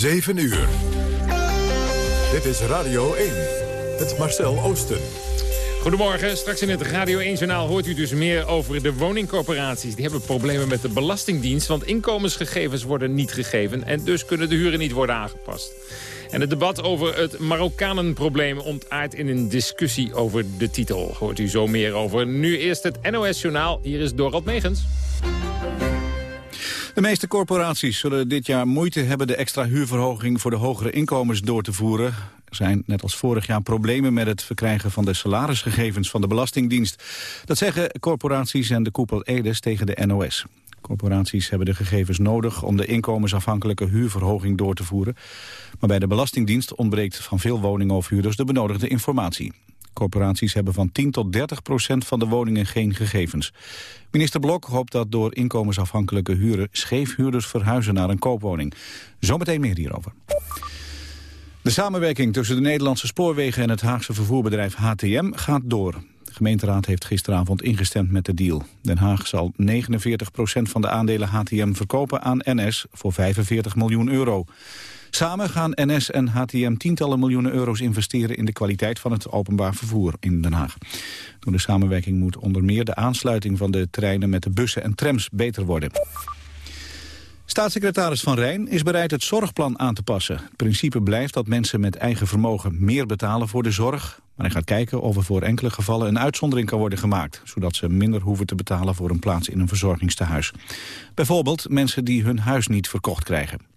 7 uur. Dit is Radio 1. Het Marcel Oosten. Goedemorgen, straks in het Radio 1-journaal hoort u dus meer over de woningcorporaties. Die hebben problemen met de Belastingdienst, want inkomensgegevens worden niet gegeven... en dus kunnen de huren niet worden aangepast. En het debat over het Marokkanenprobleem ontaart in een discussie over de titel. Hoort u zo meer over. Nu eerst het NOS-journaal. Hier is Dorald Megens. De meeste corporaties zullen dit jaar moeite hebben de extra huurverhoging voor de hogere inkomens door te voeren. Er zijn net als vorig jaar problemen met het verkrijgen van de salarisgegevens van de Belastingdienst. Dat zeggen corporaties en de koepel Edes tegen de NOS. Corporaties hebben de gegevens nodig om de inkomensafhankelijke huurverhoging door te voeren. Maar bij de Belastingdienst ontbreekt van veel woninghoofdhuurders de benodigde informatie. Corporaties hebben van 10 tot 30 procent van de woningen geen gegevens. Minister Blok hoopt dat door inkomensafhankelijke huren... scheefhuurders verhuizen naar een koopwoning. Zometeen meer hierover. De samenwerking tussen de Nederlandse spoorwegen en het Haagse vervoerbedrijf HTM gaat door. De gemeenteraad heeft gisteravond ingestemd met de deal. Den Haag zal 49% van de aandelen HTM verkopen aan NS voor 45 miljoen euro. Samen gaan NS en HTM tientallen miljoenen euro's investeren in de kwaliteit van het openbaar vervoer in Den Haag. Door de samenwerking moet onder meer de aansluiting van de treinen met de bussen en trams beter worden. Staatssecretaris Van Rijn is bereid het zorgplan aan te passen. Het principe blijft dat mensen met eigen vermogen meer betalen voor de zorg. Maar hij gaat kijken of er voor enkele gevallen een uitzondering kan worden gemaakt. Zodat ze minder hoeven te betalen voor een plaats in een verzorgingstehuis. Bijvoorbeeld mensen die hun huis niet verkocht krijgen.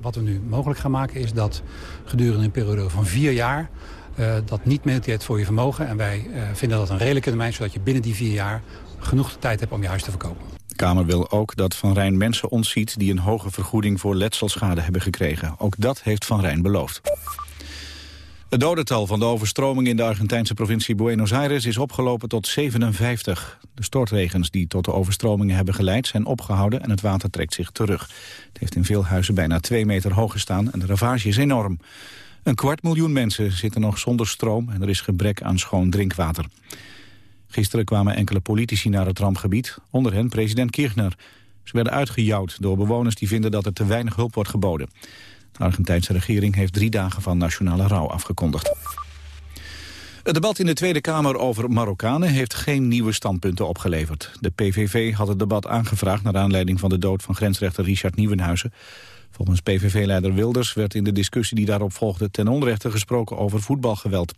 Wat we nu mogelijk gaan maken is dat gedurende een periode van vier jaar... Uh, dat niet meeteert voor je vermogen. En wij uh, vinden dat een redelijke termijn... zodat je binnen die vier jaar genoeg tijd hebt om je huis te verkopen. De Kamer wil ook dat Van Rijn mensen ontziet... die een hoge vergoeding voor letselschade hebben gekregen. Ook dat heeft Van Rijn beloofd. Het dodental van de overstroming in de Argentijnse provincie Buenos Aires is opgelopen tot 57. De stortregens die tot de overstromingen hebben geleid zijn opgehouden en het water trekt zich terug. Het heeft in veel huizen bijna twee meter hoog gestaan en de ravage is enorm. Een kwart miljoen mensen zitten nog zonder stroom en er is gebrek aan schoon drinkwater. Gisteren kwamen enkele politici naar het rampgebied, onder hen president Kirchner. Ze werden uitgejouwd door bewoners die vinden dat er te weinig hulp wordt geboden. De Argentijnse regering heeft drie dagen van nationale rouw afgekondigd. Het debat in de Tweede Kamer over Marokkanen heeft geen nieuwe standpunten opgeleverd. De PVV had het debat aangevraagd naar aanleiding van de dood van grensrechter Richard Nieuwenhuizen. Volgens PVV-leider Wilders werd in de discussie die daarop volgde ten onrechte gesproken over voetbalgeweld.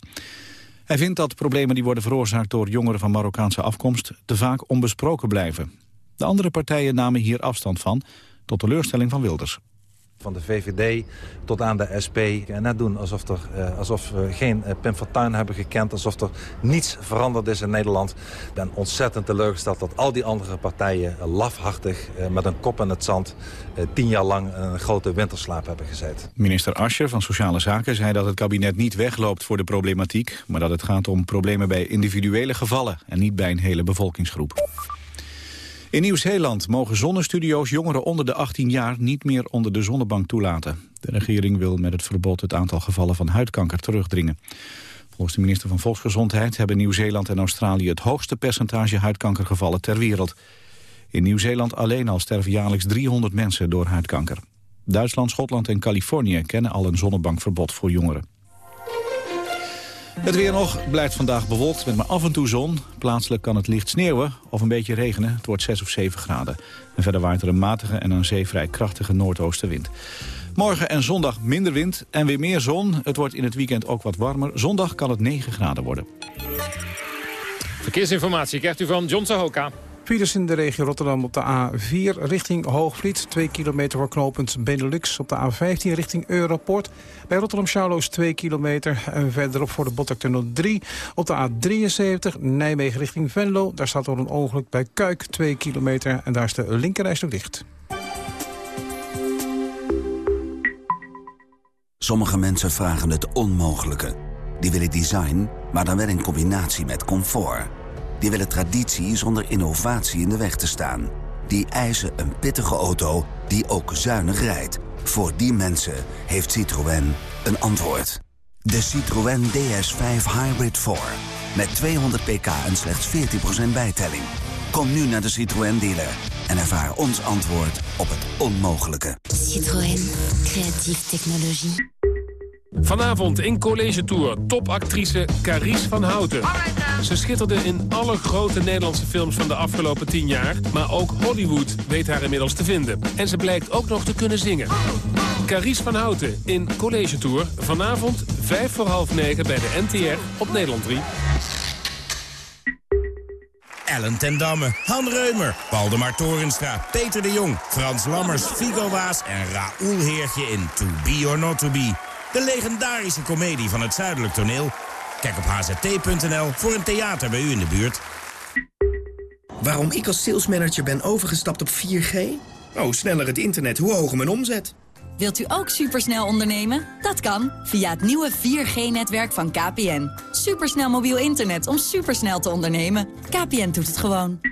Hij vindt dat problemen die worden veroorzaakt door jongeren van Marokkaanse afkomst te vaak onbesproken blijven. De andere partijen namen hier afstand van, tot teleurstelling van Wilders van de VVD tot aan de SP. En net doen alsof, er, eh, alsof we geen eh, Pim Fortuyn hebben gekend. Alsof er niets veranderd is in Nederland. Ik ben ontzettend teleurgesteld dat al die andere partijen lafhartig... Eh, met een kop in het zand tien jaar lang een grote winterslaap hebben gezeten. Minister Ascher van Sociale Zaken zei dat het kabinet niet wegloopt voor de problematiek... maar dat het gaat om problemen bij individuele gevallen... en niet bij een hele bevolkingsgroep. In Nieuw-Zeeland mogen zonnestudio's jongeren onder de 18 jaar niet meer onder de zonnebank toelaten. De regering wil met het verbod het aantal gevallen van huidkanker terugdringen. Volgens de minister van Volksgezondheid hebben Nieuw-Zeeland en Australië het hoogste percentage huidkankergevallen ter wereld. In Nieuw-Zeeland alleen al sterven jaarlijks 300 mensen door huidkanker. Duitsland, Schotland en Californië kennen al een zonnebankverbod voor jongeren. Het weer nog blijft vandaag bewolkt met maar af en toe zon. Plaatselijk kan het licht sneeuwen of een beetje regenen. Het wordt 6 of 7 graden. En verder waait er een matige en een zeevrij krachtige noordoostenwind. Morgen en zondag minder wind en weer meer zon. Het wordt in het weekend ook wat warmer. Zondag kan het 9 graden worden. Verkeersinformatie krijgt u van John Sahoka. Files in de regio Rotterdam op de A4 richting Hoogvliet. 2 kilometer voor knooppunt Benelux. Op de A15 richting Europort. Bij Rotterdam Charloes 2 kilometer. En verderop voor de Botlektunnel 3. Op de A73 Nijmegen richting Venlo. Daar staat door een ongeluk bij Kuik 2 kilometer. En daar is de linkerreis nog dicht. Sommige mensen vragen het onmogelijke. Die willen design, maar dan wel in combinatie met comfort. Die willen traditie zonder innovatie in de weg te staan. Die eisen een pittige auto die ook zuinig rijdt. Voor die mensen heeft Citroën een antwoord. De Citroën DS5 Hybrid 4. Met 200 pk en slechts 14% bijtelling. Kom nu naar de Citroën dealer en ervaar ons antwoord op het onmogelijke. Citroën. Creatieve technologie. Vanavond in College Tour topactrice Carice van Houten. Ze schitterde in alle grote Nederlandse films van de afgelopen tien jaar... maar ook Hollywood weet haar inmiddels te vinden. En ze blijkt ook nog te kunnen zingen. Carice van Houten in College Tour. Vanavond vijf voor half negen bij de NTR op Nederland 3. Ellen ten Damme, Han Reumer, Waldemar Torenstra, Peter de Jong... Frans Lammers, Figo Waas en Raoul Heertje in To Be or Not To Be. De legendarische komedie van het Zuidelijk Toneel. Kijk op hzt.nl voor een theater bij u in de buurt. Waarom ik als salesmanager ben overgestapt op 4G? Oh, sneller het internet, hoe hoger mijn omzet. Wilt u ook supersnel ondernemen? Dat kan via het nieuwe 4G-netwerk van KPN. Supersnel mobiel internet om supersnel te ondernemen. KPN doet het gewoon.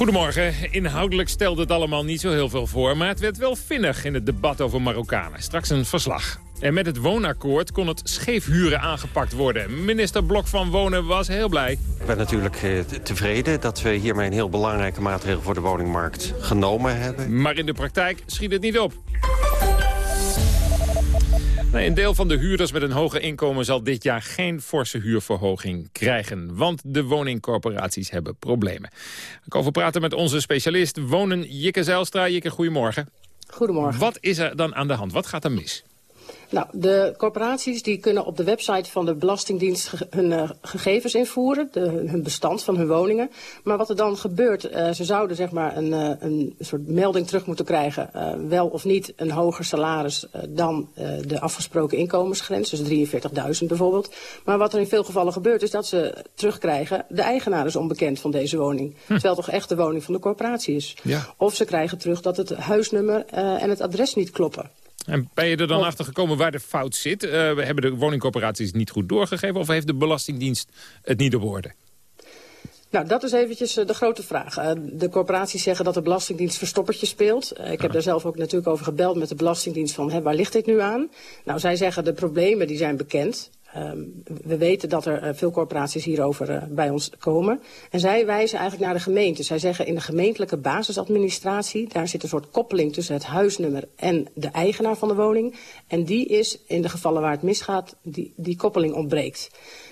Goedemorgen. Inhoudelijk stelde het allemaal niet zo heel veel voor... maar het werd wel vinnig in het debat over Marokkanen. Straks een verslag. En met het woonakkoord kon het scheefhuren aangepakt worden. Minister Blok van Wonen was heel blij. Ik ben natuurlijk eh, tevreden dat we hiermee een heel belangrijke maatregel voor de woningmarkt genomen hebben. Maar in de praktijk schiet het niet op. Een deel van de huurders met een hoger inkomen zal dit jaar geen forse huurverhoging krijgen. Want de woningcorporaties hebben problemen. Ik over praten met onze specialist Wonen Jikke Zijlstra. Jikke, goedemorgen. Goedemorgen. Wat is er dan aan de hand? Wat gaat er mis? Nou, de corporaties die kunnen op de website van de Belastingdienst hun uh, gegevens invoeren, de, hun bestand van hun woningen. Maar wat er dan gebeurt, uh, ze zouden zeg maar een, uh, een soort melding terug moeten krijgen, wel of niet een hoger salaris dan de afgesproken inkomensgrens, dus 43.000 bijvoorbeeld. Maar wat er in veel gevallen gebeurt is dat ze terugkrijgen, de eigenaar is onbekend van deze woning. Hm. Terwijl toch echt de woning van de corporatie is. Ja. Of ze krijgen terug dat het huisnummer en het adres niet kloppen. En ben je er dan achter gekomen waar de fout zit? Uh, hebben de woningcorporaties niet goed doorgegeven... of heeft de Belastingdienst het niet op orde? Nou, dat is eventjes uh, de grote vraag. Uh, de corporaties zeggen dat de Belastingdienst verstoppertje speelt. Ik heb daar zelf ook natuurlijk over gebeld met de Belastingdienst van... Hè, waar ligt dit nu aan? Nou, zij zeggen de problemen die zijn bekend. Um, we weten dat er uh, veel corporaties hierover uh, bij ons komen. En zij wijzen eigenlijk naar de gemeente. Zij zeggen in de gemeentelijke basisadministratie... daar zit een soort koppeling tussen het huisnummer en de eigenaar van de woning. En die is, in de gevallen waar het misgaat, die, die koppeling ontbreekt.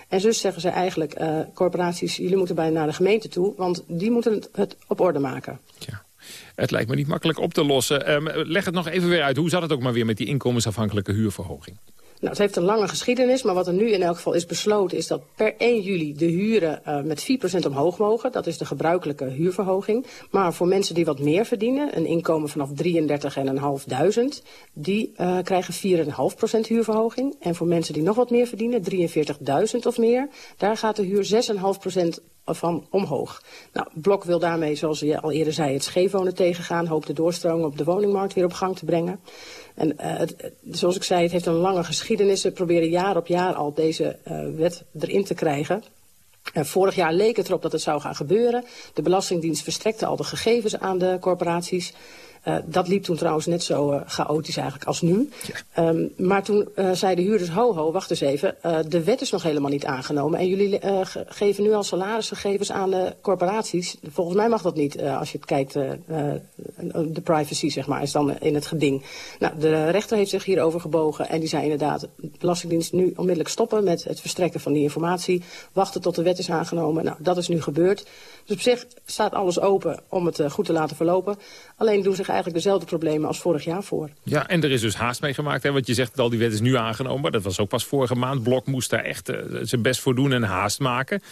En dus zeggen ze eigenlijk, uh, corporaties, jullie moeten bij naar de gemeente toe... want die moeten het, op orde maken. Ja. Het lijkt me niet makkelijk op te lossen. Um, leg het nog even weer uit. Hoe zat het ook maar weer met die inkomensafhankelijke huurverhoging? Nou, het heeft een lange geschiedenis, maar wat er nu in elk geval is besloten... is dat per 1 juli de huren uh, met 4% omhoog mogen. Dat is de gebruikelijke huurverhoging. Maar voor mensen die wat meer verdienen, een inkomen vanaf 33.500... die uh, krijgen 4,5% huurverhoging. En voor mensen die nog wat meer verdienen, 43.000 of meer... daar gaat de huur 6,5% van omhoog. Nou, Blok wil daarmee, zoals je al eerder zei, het scheefwonen tegengaan. Hoopt de doorstroming op de woningmarkt weer op gang te brengen. En het, zoals ik zei, het heeft een lange geschiedenis. We proberen jaar op jaar al deze uh, wet erin te krijgen. Uh, vorig jaar leek het erop dat het zou gaan gebeuren. De Belastingdienst verstrekte al de gegevens aan de corporaties. Uh, dat liep toen trouwens net zo uh, chaotisch eigenlijk als nu. Ja. Um, maar toen uh, zei de huurders, ho ho, wacht eens even. de wet is nog helemaal niet aangenomen. En jullie geven nu al salarisgegevens aan de corporaties. Volgens mij mag dat niet, als je het kijkt. de privacy, zeg maar, is dan in het geding. Nou, de rechter heeft zich hierover gebogen. En die zei inderdaad, de Belastingdienst nu onmiddellijk stoppen met het verstrekken van die informatie. Wachten tot de wet is aangenomen. Nou, dat is nu gebeurd. Dus op zich staat alles open om het goed te laten verlopen. Alleen doen zich eigenlijk dezelfde problemen als vorig jaar voor. Ja, en er is dus haast mee gemaakt. Hè? Want je zegt dat al die wet is nu aangenomen. Maar dat was ook pas vorige maand. Blok moest daar echt uh, zijn best voor doen en haast maken.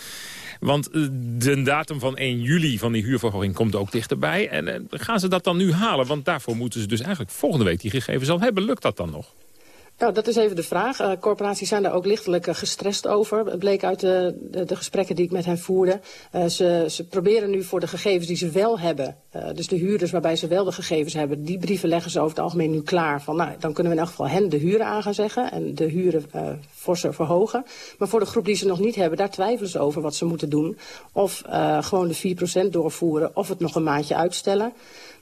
Want uh, de datum van 1 juli van die huurverhoging komt ook dichterbij. En gaan ze dat dan nu halen? Want daarvoor moeten ze dus eigenlijk volgende week die gegevens al hebben. Lukt dat dan nog? Nou, dat is even de vraag. Uh, corporaties zijn daar ook lichtelijk uh, gestrest over. Het bleek uit de, de, de, gesprekken die ik met hen voerde. Ze, ze, proberen nu voor de gegevens die ze wel hebben... dus de huurders waarbij ze wel de gegevens hebben... die brieven leggen ze over het algemeen nu klaar. Van, nou, dan kunnen we in elk geval hen de huren aan gaan zeggen... en de huren forser verhogen. Maar voor de groep die ze nog niet hebben... daar twijfelen ze over wat ze moeten doen. Of gewoon de 4% doorvoeren... of het nog een maandje uitstellen...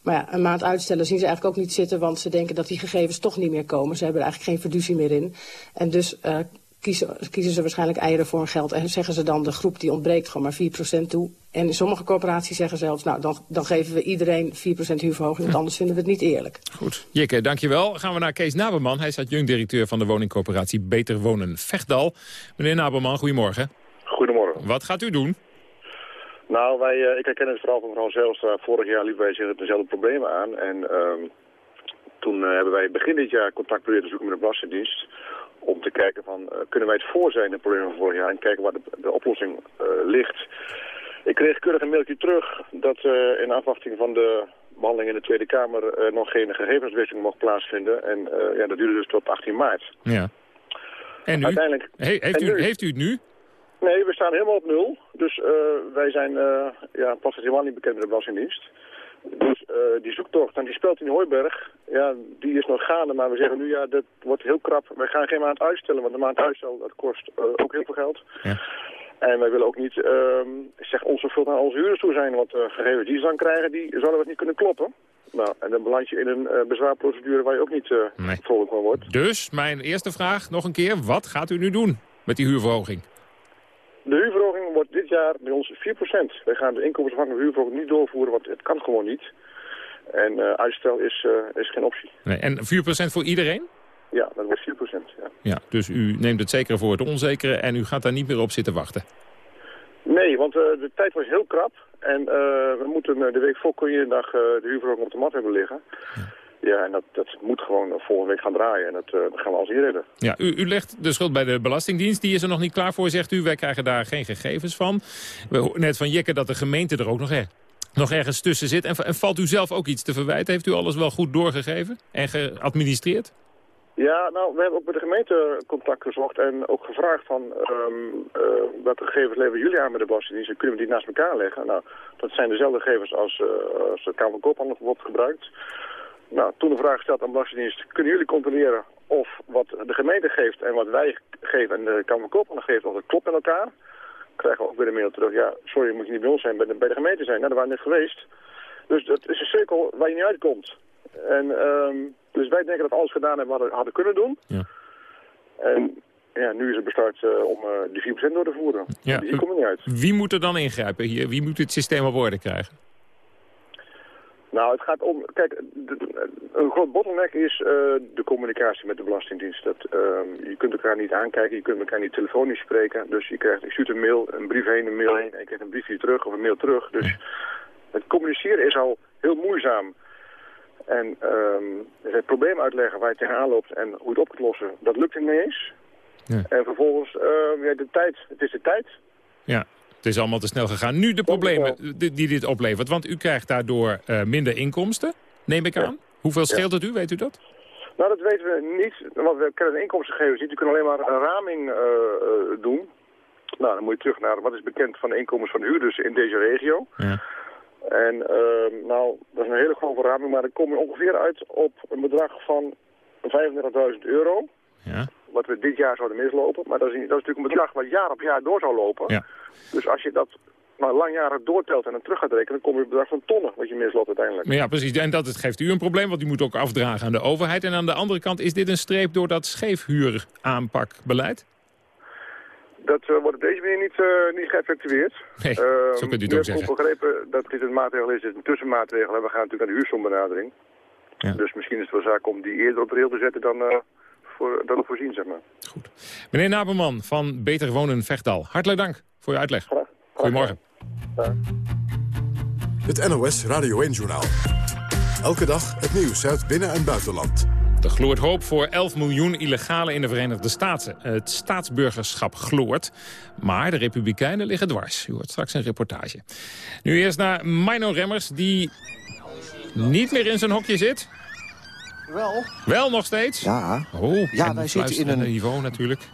Maar ja, een maand uitstellen zien ze eigenlijk ook niet zitten... want ze denken dat die gegevens toch niet meer komen. Ze hebben er eigenlijk geen fiducie meer in. En dus uh, kiezen, kiezen ze waarschijnlijk eieren voor hun geld... en zeggen ze dan de groep die ontbreekt gewoon maar 4% toe. En in sommige corporaties zeggen zelfs... nou, dan, dan geven we iedereen 4% huurverhoging... want anders vinden we het niet eerlijk. Goed. Jikke, dankjewel. Gaan we naar Kees Naberman. Hij is adjunct-directeur van de woningcorporatie Beter Wonen Vechtdal. Meneer Naberman, goedemorgen. Goedemorgen. Wat gaat u doen? Nou, wij, uh, ik herken het verhaal van mevrouw Zijlstra. Vorig jaar liepen wij zich dezelfde problemen aan. En uh, toen uh, hebben wij begin dit jaar contact proberen te zoeken met de Belastingdienst. Om te kijken van, kunnen wij het voor zijn, de problemen van vorig jaar. En kijken waar de, de oplossing ligt. Ik kreeg keurig een mailtje terug dat in afwachting van de behandeling in de Tweede Kamer nog geen gegevenswisseling mocht plaatsvinden. En ja, dat duurde dus tot 18 maart. Ja. En nu? Uiteindelijk, He heeft, u, heeft u het nu? Nee, we staan helemaal op nul. Dus uh, wij zijn uh, ja, pas helemaal niet bekend met de Belastingdienst. Dus uh, die zoektocht, en die speelt in Hooiberg, ja, die is nog gaande. Maar we zeggen nu, ja, dat wordt heel krap. Wij gaan geen maand uitstellen, want een maand uitstel, dat kost ook heel veel geld. Ja. En wij willen ook niet, ehm, zeg, onze aan onze huurders toe zijn. Want gegevens die ze dan krijgen, die zouden we niet kunnen kloppen. Nou, en dan beland je in een bezwaarprocedure waar je ook niet nee. vrolijk van wordt. Dus, mijn eerste vraag nog een keer. Wat gaat u nu doen met die huurverhoging? De huurverhoging wordt dit jaar bij ons 4%. Wij gaan de inkomensafhankelijke huurverhoging niet doorvoeren, want het kan gewoon niet. En uh, uitstel is, uh, is geen optie. Nee, en 4% voor iedereen? Ja, dat wordt 4%. Ja. ja, dus u neemt het zekere voor het onzekere en u gaat daar niet meer op zitten wachten? Nee, want uh, de tijd was heel krap. En we moeten de week voor kun je dag de huurverhoging op de mat hebben liggen. Ja. Ja, en dat, dat moet gewoon volgende week gaan draaien. En dat, uh, gaan we als hier redden. Ja, u, u legt de schuld bij de Belastingdienst. Die is er nog niet klaar voor, zegt u. Wij krijgen daar geen gegevens van. We net van Jekke dat de gemeente er ook nog, er, nog ergens tussen zit. En, en, valt u zelf ook iets te verwijten? Heeft u alles wel goed doorgegeven en geadministreerd? Ja, nou, we hebben ook met de gemeente contact gezocht en ook gevraagd van um, uh, welke gegevens leveren jullie aan met de Belastingdienst en kunnen we die naast elkaar leggen? Nou, dat zijn dezelfde gegevens als, uh, als de Kamer van Koophandel wordt gebruikt. Nou, toen de vraag gesteld aan de Belastingdienst, kunnen jullie controleren of wat de gemeente geeft en wat wij geven en de Kamer Koophandel geeft, of het klopt met elkaar? Krijgen we ook weer een mail terug, ja, sorry, moet je niet bij ons zijn, bij de, bij de gemeente zijn. Nou, daar waren we net geweest. Dus dat is een cirkel waar je niet uitkomt. En, um, dus wij denken dat alles gedaan hebben wat we hadden kunnen doen. Ja. En ja, nu is het besluit uh, om uh, die 4% door te voeren. Ja. Dus die komt er niet uit. Wie moet er dan ingrijpen hier? Wie moet het systeem op orde krijgen? Nou, het gaat om... Kijk, een groot bottleneck is uh, de communicatie met de Belastingdienst. Dat, uh, je kunt elkaar niet aankijken, je kunt elkaar niet telefonisch spreken. Dus je krijgt, je stuurt een mail, een brief heen, een mail heen... en je krijgt een briefje terug of een mail terug. Dus het communiceren is al heel moeizaam. En het probleem uitleggen waar je tegenaan loopt en hoe het op kunt lossen, dat lukt niet eens. Ja. En vervolgens, uh, ja, de tijd, het is de tijd. Ja, het is allemaal te snel gegaan. Nu de problemen die dit oplevert. Want u krijgt daardoor uh, minder inkomsten, neem ik aan. Hoeveel scheelt het u, weet u dat? Nou, dat weten we niet, want we kennen de inkomstengevens niet. We kunnen alleen maar een raming uh, doen. Nou, dan moet je terug naar wat is bekend van de inkomens van huurders in deze regio. Ja. En uh, nou, dat is een hele grote raming, maar dan kom je ongeveer uit op een bedrag van 35.000 euro. Ja wat we dit jaar zouden mislopen. Maar dat is, dat is natuurlijk een bedrag wat jaar op jaar door zou lopen. Ja. Dus als je dat maar langjarig doortelt en dan terug gaat rekenen... dan kom je op bedrag van tonnen wat je misloopt uiteindelijk. Ja, precies. En dat het geeft u een probleem, want u moet ook afdragen aan de overheid. En aan de andere kant is dit een streep door dat scheefhuuraanpakbeleid? Dat uh, wordt op deze manier niet, uh, niet geëffectueerd. Nee, uh, zo kunt u het ook zeggen. Ik heb begrepen dat dit een maatregel is, een tussenmaatregel. En we gaan natuurlijk aan de huursombenadering. Ja. Dus misschien is het wel zaak om die eerder op de rail te zetten dan voor, dat voorzien, zeg maar. Goed. Meneer Naberman van Beter Wonen Vechtdal, hartelijk dank voor uw uitleg. Graag. Goedemorgen. Het NOS Radio 1-journaal. Elke dag het nieuws uit binnen- en buitenland. Er gloort hoop voor 11 miljoen illegalen in de Verenigde Staten. Het staatsburgerschap gloort, maar de republikeinen liggen dwars. U hoort straks een reportage. Nu eerst naar Mino Remmers, die niet meer in zijn hokje zit. Wel. Wel nog steeds? Ja. Oh, ja, wij zitten in een niveau natuurlijk.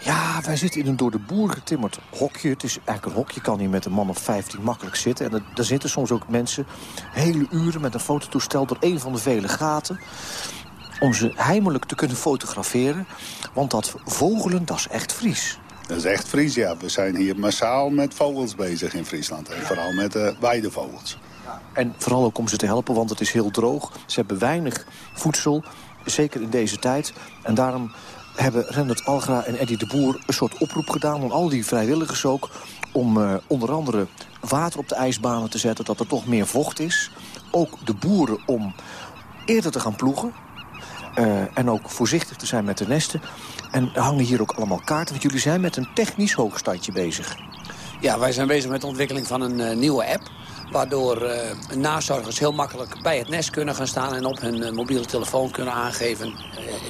Ja, wij zitten in een door de boer getimmerd hokje. Het is eigenlijk een hokje, kan hier met een man of 15 makkelijk zitten. En daar zitten soms ook mensen hele uren met een fototoestel... door een van de vele gaten om ze heimelijk te kunnen fotograferen. Want dat vogelen, dat is echt Fries. Dat is echt Fries, ja. We zijn hier massaal met vogels bezig in Friesland. En vooral met de uh, weidevogels. En vooral ook om ze te helpen, want het is heel droog. Ze hebben weinig voedsel, zeker in deze tijd. En daarom hebben Rendert Algra en Eddie de Boer een soort oproep gedaan... aan al die vrijwilligers ook, om uh, onder andere water op de ijsbanen te zetten... dat er toch meer vocht is. Ook de boeren om eerder te gaan ploegen. Uh, en ook voorzichtig te zijn met de nesten. En er hangen hier ook allemaal kaarten, want jullie zijn met een technisch hoogstandje bezig. Ja, wij zijn bezig met de ontwikkeling van een uh, nieuwe app... waardoor uh, nazorgers heel makkelijk bij het nest kunnen gaan staan... en op hun uh, mobiele telefoon kunnen aangeven...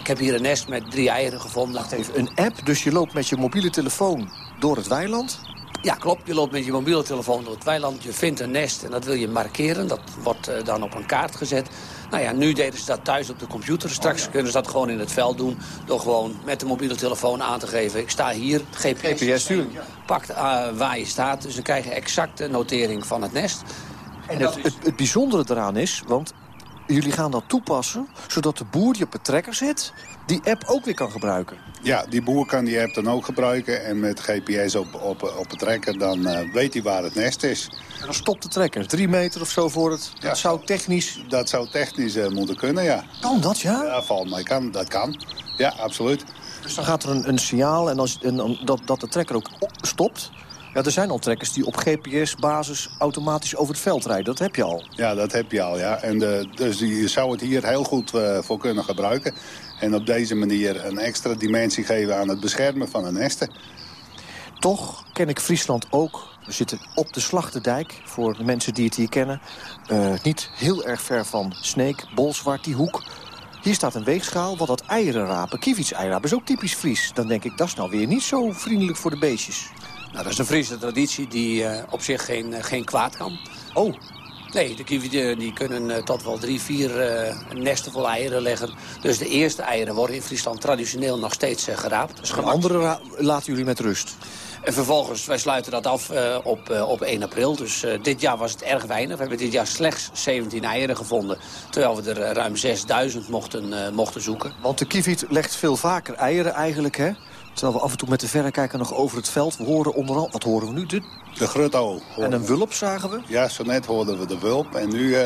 ik heb hier een nest met drie eieren gevonden. Wacht even, een app? Dus je loopt met je mobiele telefoon door het weiland? Ja, klopt. Je loopt met je mobiele telefoon door het weiland. Je vindt een nest en dat wil je markeren. Dat wordt dan op een kaart gezet. Nou ja, nu deden ze dat thuis op de computer. Straks oh, ja. kunnen ze dat gewoon in het veld doen... door gewoon met de mobiele telefoon aan te geven... ik sta hier, GPS, GPS sturen. pakt uh, waar je staat. Dus dan krijg je exacte notering van het nest. En het, het, het bijzondere eraan is, want jullie gaan dat toepassen... zodat de boer die op het trekker zit, die app ook weer kan gebruiken. Ja, die boer kan die app dan ook gebruiken. En met GPS op, op, op het trekker, dan uh, weet hij waar het nest is. En dan stopt de trekker, drie meter of zo voor het. Ja, dat zou technisch... Dat zou technisch uh, moeten kunnen, ja. Kan dat, ja? Ja, valt mij kan. Dat kan. Ja, absoluut. Dus dan gaat er een, een signaal en, als, en dat, dat de trekker ook stopt... Ja, er zijn al trekkers die op GPS-basis automatisch over het veld rijden. Dat heb je al. Ja, dat heb je al, ja. En de, dus je zou het hier heel goed uh, voor kunnen gebruiken. En op deze manier een extra dimensie geven aan het beschermen van de nesten. Toch ken ik Friesland ook. We zitten op de Slachterdijk, voor de mensen die het hier kennen. Uh, niet heel erg ver van Sneek, Bolsward, die hoek. Hier staat een weegschaal, wat dat eieren rapen. Kievits eieren is ook typisch Fries. Dan denk ik, dat is nou weer niet zo vriendelijk voor de beestjes. Nou, dat is een Friese traditie die uh, op zich geen, uh, geen kwaad kan. Oh. Nee, de kievieten die kunnen tot wel drie, vier uh, nesten vol eieren leggen. Dus de eerste eieren worden in Friesland traditioneel nog steeds uh, geraapt. Dus de andere laten jullie met rust? En vervolgens, wij sluiten dat af uh, op, uh, op 1 april. Dus uh, dit jaar was het erg weinig. We hebben dit jaar slechts 17 eieren gevonden. Terwijl we er ruim 6000 mochten, mochten zoeken. Want de kieviet legt veel vaker eieren eigenlijk, hè? Terwijl we af en toe met de verrekijker nog over het veld... we horen onderal, wat horen we nu? De, de grutto. En een wulp zagen we? Ja, zo net hoorden we de wulp. En nu uh,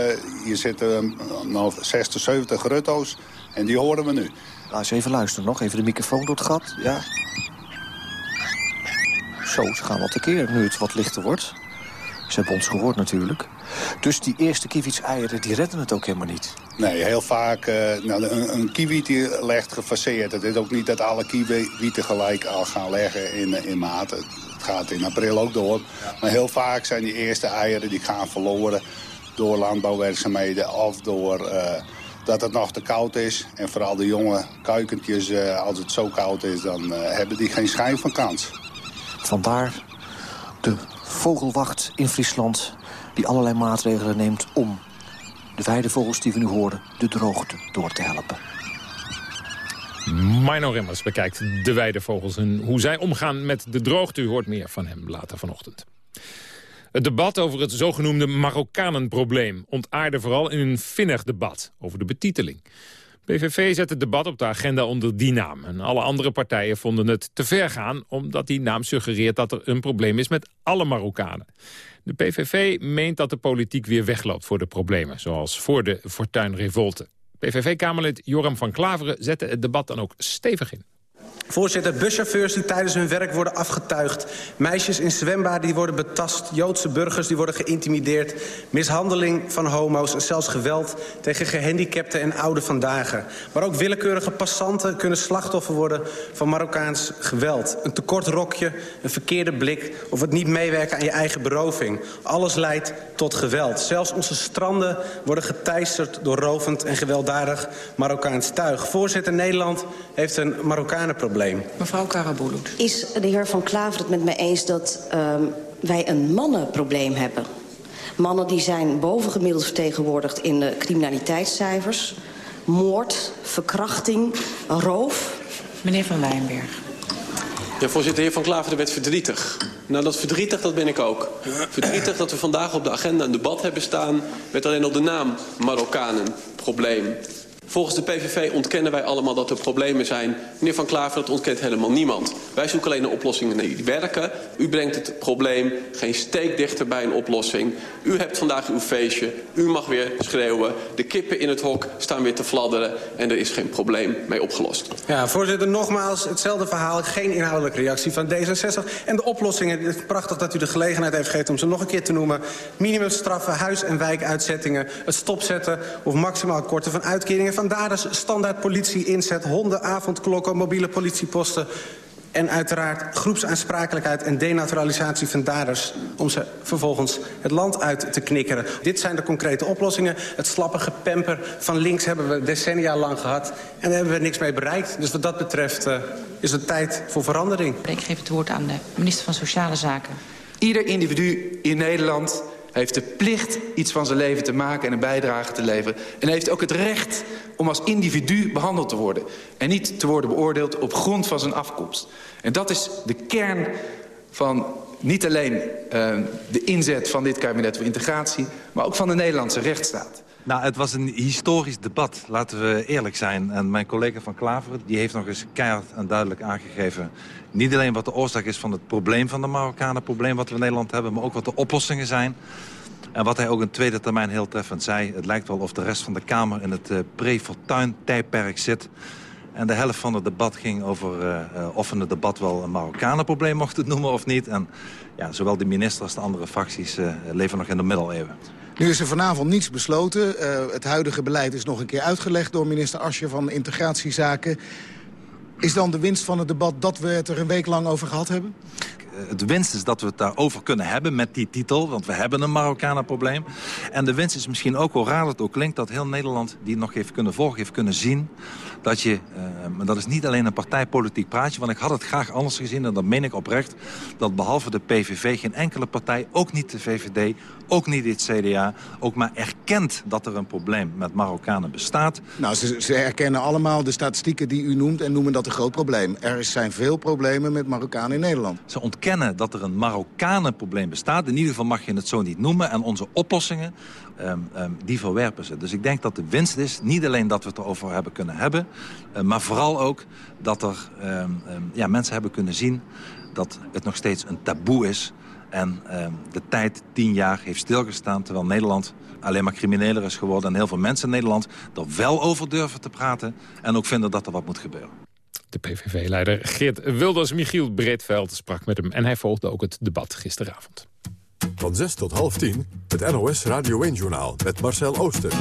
hier zitten nou, 60, 70 grutto's. En die horen we nu. Laat eens even luisteren nog. Even de microfoon door het gat. Ja. Zo, ze gaan wat tekeer nu het wat lichter wordt. Ze hebben ons gehoord natuurlijk. Dus die eerste kievits-eieren, die redden het ook helemaal niet. Nee, heel vaak, uh, nou, een, een kiwiet die legt gefaseerd. Het is ook niet dat alle kiwieten gelijk al gaan leggen in, in maat. Het gaat in april ook door. Maar heel vaak zijn die eerste eieren die gaan verloren door landbouwwerkzaamheden of door... Uh, dat het nog te koud is. En vooral de jonge kuikentjes, uh, als het zo koud is, dan hebben die geen schijn van kans. Vandaar de vogelwacht in Friesland die allerlei maatregelen neemt om de weidevogels die we nu horen de droogte door te helpen. Mino Remmers bekijkt de weidevogels en hoe zij omgaan met de droogte. U hoort meer van hem later vanochtend. Het debat over het zogenoemde Marokkanenprobleem ontaarde vooral in een vinnig debat over de betiteling. PVV zet het debat op de agenda onder die naam. En alle andere partijen vonden het te ver gaan... omdat die naam suggereert dat er een probleem is met alle Marokkanen. De PVV meent dat de politiek weer wegloopt voor de problemen... zoals voor de Fortuin-revolte. PVV-kamerlid Joram van Klaveren zette het debat dan ook stevig in. Voorzitter, buschauffeurs die tijdens hun werk worden afgetuigd. Meisjes in zwembaden die worden betast. Joodse burgers die worden geïntimideerd. Mishandeling van homo's en zelfs geweld tegen gehandicapten en ouden vandaag. Maar ook willekeurige passanten kunnen slachtoffer worden van Marokkaans geweld. Een tekort rokje, een verkeerde blik of het niet meewerken aan je eigen beroving. Alles leidt tot geweld. Zelfs onze stranden worden geteisterd door rovend en gewelddadig Marokkaans tuig. Voorzitter, Nederland heeft een Marokkanenprobleem. Mevrouw Karabulut. Is de heer Van Klaver het met mij eens dat um, wij een mannenprobleem hebben? Mannen die zijn bovengemiddeld vertegenwoordigd in de criminaliteitscijfers. moord, verkrachting, roof. Meneer Van Wijnberg. Ja, voorzitter, de heer Van Klaveren werd verdrietig. Nou, dat verdrietig, dat ben ik ook. Verdrietig dat we vandaag op de agenda een debat hebben staan... met alleen al de naam Marokkanen, probleem. Volgens de PVV ontkennen wij allemaal dat er problemen zijn. Meneer Van Klaver, dat ontkent helemaal niemand. Wij zoeken alleen naar oplossingen die werken. U brengt het probleem geen steek dichter bij een oplossing. U hebt vandaag uw feestje. U mag weer schreeuwen. De kippen in het hok staan weer te fladderen. En er is geen probleem mee opgelost. Ja, voorzitter, nogmaals hetzelfde verhaal. Geen inhoudelijke reactie van D66. En de oplossingen, het is prachtig dat u de gelegenheid heeft gegeven... om ze nog een keer te noemen. Minimumstraffen, huis- en wijkuitzettingen. Het stopzetten of maximaal korten van uitkeringen Vandaar is standaard politie inzet, honden, avondklokken, mobiele politieposten... en uiteraard groepsaansprakelijkheid en denaturalisatie van daders... om ze vervolgens het land uit te knikkeren. Dit zijn de concrete oplossingen. Het slappe gepemper van links hebben we decennia lang gehad... en daar hebben we niks mee bereikt. Dus wat dat betreft uh, is het tijd voor verandering. Ik geef het woord aan de minister van Sociale Zaken. Ieder individu in Nederland heeft de plicht iets van zijn leven te maken en een bijdrage te leveren. En heeft ook het recht om als individu behandeld te worden. En niet te worden beoordeeld op grond van zijn afkomst. En dat is de kern van niet alleen uh, de inzet van dit kabinet voor integratie... maar ook van de Nederlandse rechtsstaat. Nou, het was een historisch debat, laten we eerlijk zijn. En mijn collega van Klaveren die heeft nog eens keihard en duidelijk aangegeven... niet alleen wat de oorzaak is van het probleem van de Marokkanen... probleem wat we in Nederland hebben, maar ook wat de oplossingen zijn. En wat hij ook in tweede termijn heel treffend zei... het lijkt wel of de rest van de Kamer in het uh, pre-fortuin-tijdperk zit... En de helft van het debat ging over uh, uh, of we het debat wel een Marokkanenprobleem mochten noemen of niet. En ja, zowel de minister als de andere fracties leven nog in de middeleeuwen. Nu is er vanavond niets besloten. Uh, het huidige beleid is nog een keer uitgelegd door minister Asje van Integratiezaken. Is dan de winst van het debat dat we het er een week lang over gehad hebben? het winst is dat we het daarover kunnen hebben met die titel. Want we hebben een Marokkanen-probleem. En de winst is misschien ook, hoe raar het ook klinkt... dat heel Nederland die nog heeft kunnen volgen, heeft kunnen zien... dat je, uh, maar dat is niet alleen een partijpolitiek praatje... want ik had het graag anders gezien, en dat meen ik oprecht... dat behalve de PVV geen enkele partij, ook niet de VVD... ook niet het CDA, ook maar erkent dat er een probleem met Marokkanen bestaat. Nou, ze, ze erkennen allemaal de statistieken die u noemt... en noemen dat een groot probleem. Er zijn veel problemen met Marokkanen in Nederland. Ze ontkennen dat er een Marokkanenprobleem bestaat. In ieder geval mag je het zo niet noemen. En onze oplossingen, um, um, die verwerpen ze. Dus ik denk dat de winst is, niet alleen dat we het erover hebben kunnen hebben... Uh, maar vooral ook dat er um, ja, mensen hebben kunnen zien... dat het nog steeds een taboe is... En de tijd, tien jaar, heeft stilgestaan... terwijl Nederland alleen maar crimineler is geworden... en heel veel mensen in Nederland er wel over durven te praten... en ook vinden dat er wat moet gebeuren. De PVV-leider Geert Wilders, Michiel Breedveld, sprak met hem... en hij volgde ook het debat gisteravond. Van 6 tot half 10, het NOS Radio 1-journaal met Marcel Ooster.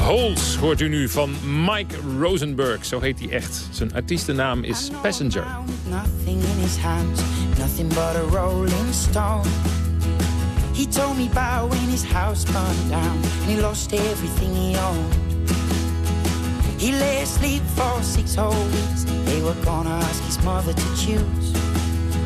Holes hoort u nu van Mike Rosenberg, zo heet hij echt. Zijn artiestennaam is Passenger. Nothing in his hands, nothing but a rolling stone. He told me about when his house burned down and he lost everything he owned. He lay asleep for six whole weeks. They were gonna ask his mother to choose.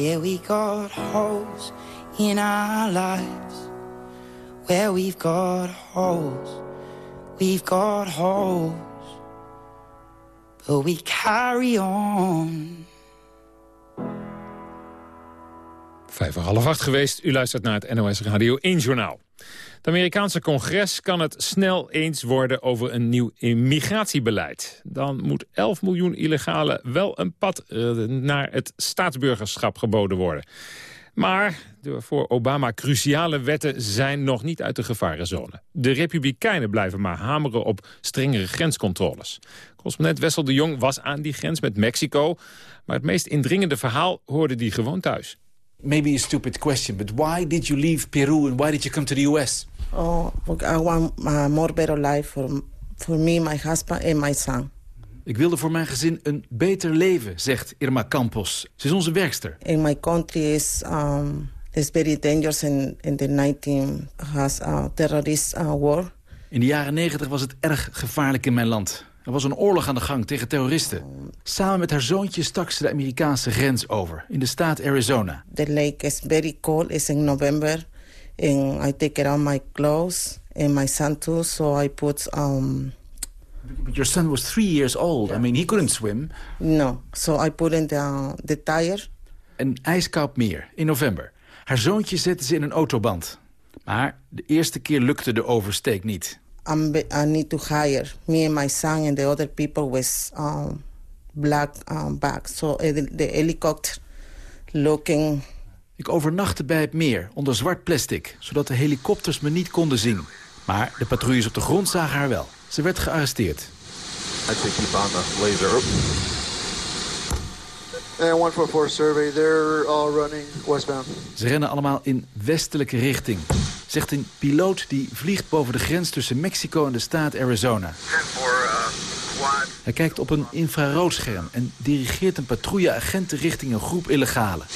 Yeah, we got holes in our lives. Where we've got holes, we've got holes, but we carry on. Vijf voor half acht geweest. U luistert naar het NOS Radio 1 Journaal. Het Amerikaanse congres kan het snel eens worden over een nieuw immigratiebeleid. Dan moet 11 miljoen illegalen wel een pad eh, naar het staatsburgerschap geboden worden. Maar de voor Obama cruciale wetten zijn nog niet uit de gevarenzone. De Republikeinen blijven maar hameren op strengere grenscontroles. Correspondent Wessel de Jong was aan die grens met Mexico. Maar het meest indringende verhaal hoorde die gewoon thuis. Maybe a stupid question, but why did you leave Peru and why did you come to the U.S.? Oh, I want a more better life for, for me, my husband and my son. Ik wilde voor mijn gezin een beter leven, zegt Irma Campos. Ze is onze werkster. In my country is um, is very dangerous in in the 19 has a terrorist uh, war. In de jaren 90 was het erg gevaarlijk in mijn land. Er was een oorlog aan de gang tegen terroristen. Samen met haar zoontje stak ze de Amerikaanse grens over, in de staat Arizona. The lake is very cold. It's in November, and I take around my clothes and my son too. So I put um But your son was three years old. I mean, he couldn't swim. no. So I put in the the tire. Een ijskoud meer, in november. Haar zoontje zette ze in een autoband. Maar de eerste keer lukte de oversteek niet. I'm, be- I need to hire me and my son and the other people with um, black um, bags. So the, the helicopter looking. Ik overnachtte bij het meer, onder zwart plastic... zodat de helikopters me niet konden zien. Maar de patrouilles op de grond zagen haar wel. Ze werd gearresteerd. I think keep on the laser. And 144 survey, they're all running westbound. Ze rennen allemaal in westelijke richting. Zegt een piloot die vliegt boven de grens tussen Mexico en de staat Arizona. Hij kijkt op een infraroodscherm en dirigeert een patrouilleagenten richting een groep illegalen.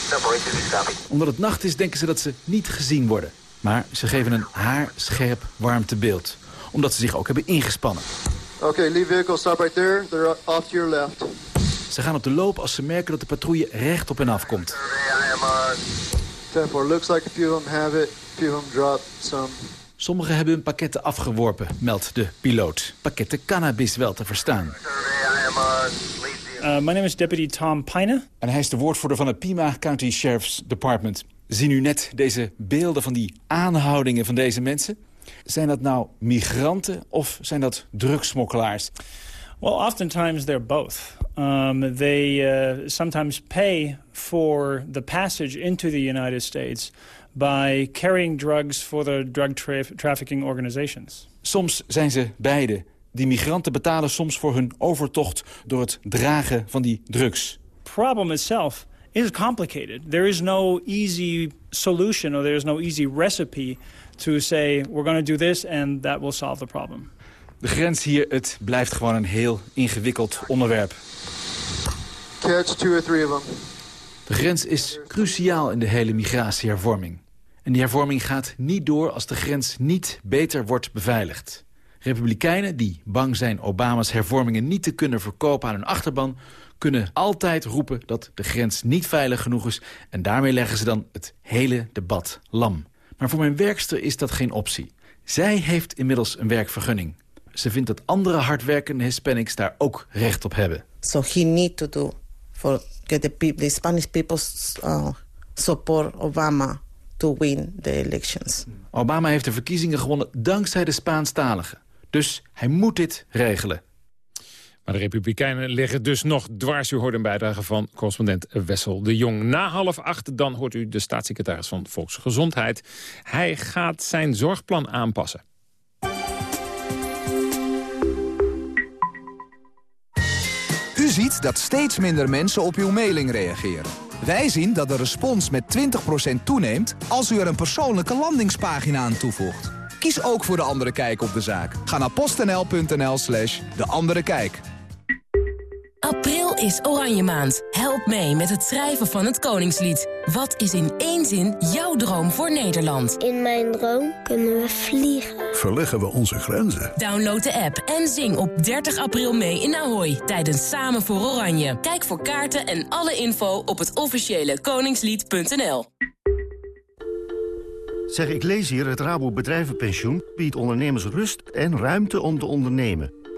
Omdat het nacht is, denken ze dat ze niet gezien worden. Maar ze geven een haarscherp warmtebeeld. Omdat ze zich ook hebben ingespannen. Okay, leave vehicle, stop right there. They're off to your left. Ze gaan op de loop als ze merken dat de patrouille recht op hen afkomt. 10 looks like a few of them have it. A few of them dropped some. Sommigen hebben hun pakketten afgeworpen, meldt de piloot. Pakketten cannabis wel te verstaan. Uh, my name is Deputy Tom Pina. En hij is de woordvoerder van het Pima County Sheriff's Department. Zien u net deze beelden van die aanhoudingen van deze mensen? Zijn dat nou migranten of zijn dat drugsmokkelaars? Well, oftentimes they're both. Um, they uh, sometimes pay for the passage into the United States by carrying drugs for the drug tra trafficking organizations. Soms zijn ze beide. Die migranten betalen soms voor hun overtocht door het dragen van die drugs. Problem itself is complicated. There is no easy solution or there is no easy recipe to say we're going to do this and that will solve the problem. De grens hier, het blijft gewoon een heel ingewikkeld onderwerp. Catch two or three of them. De grens is cruciaal in de hele migratiehervorming. En die hervorming gaat niet door als de grens niet beter wordt beveiligd. Republikeinen die bang zijn Obama's hervormingen niet te kunnen verkopen aan hun achterban... kunnen altijd roepen dat de grens niet veilig genoeg is... en daarmee leggen ze dan het hele debat lam. Maar voor mijn werkster is dat geen optie. Zij heeft inmiddels een werkvergunning. Ze vindt dat andere hardwerkende Hispanics daar ook recht op hebben. So he need to do for get the people, the Spanish people uh, support Obama to win the elections. Obama heeft de verkiezingen gewonnen dankzij de Spaanstaligen. Dus hij moet dit regelen. Maar de Republikeinen liggen dus nog dwars. U hoort een bijdrage van correspondent Wessel de Jong. Na half acht dan hoort u de staatssecretaris van Volksgezondheid. Hij gaat zijn zorgplan aanpassen. U ziet dat steeds minder mensen op uw mailing reageren. Wij zien dat de respons met 20% toeneemt als u er een persoonlijke landingspagina aan toevoegt. Kies ook voor De Andere Kijk op de zaak. Ga naar postnl.nl slash De Andere Kijk. April is Oranje Maand. Help mee met het schrijven van het Koningslied. Wat is in één zin jouw droom voor Nederland? In mijn droom kunnen we vliegen. Verleggen we onze grenzen. Download de app en zing op 30 april mee in Ahoy tijdens Samen voor Oranje. Kijk voor kaarten en alle info op het officiële koningslied.nl. Zeg, ik lees hier het Rabo Bedrijvenpensioen biedt ondernemers rust en ruimte om te ondernemen.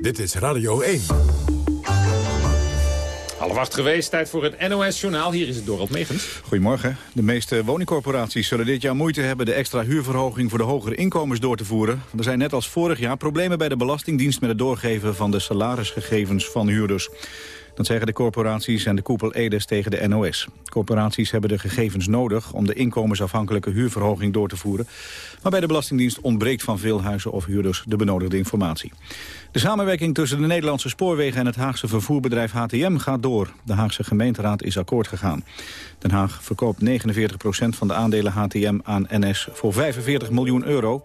Dit is Radio 1. Half acht geweest, tijd voor het NOS-journaal. Hier is het Dorald Megens. Goedemorgen. De meeste woningcorporaties zullen dit jaar moeite hebben... de extra huurverhoging voor de hogere inkomens door te voeren. Er zijn net als vorig jaar problemen bij de Belastingdienst... met het doorgeven van de salarisgegevens van huurders. Dat zeggen de corporaties en de koepel Edes tegen de NOS. Corporaties hebben de gegevens nodig om de inkomensafhankelijke huurverhoging door te voeren. Maar bij de Belastingdienst ontbreekt van veel huizen of huurders de benodigde informatie. De samenwerking tussen de Nederlandse spoorwegen en het Haagse vervoerbedrijf HTM gaat door. De Haagse gemeenteraad is akkoord gegaan. Den Haag verkoopt 49% van de aandelen HTM aan NS voor 45 miljoen euro.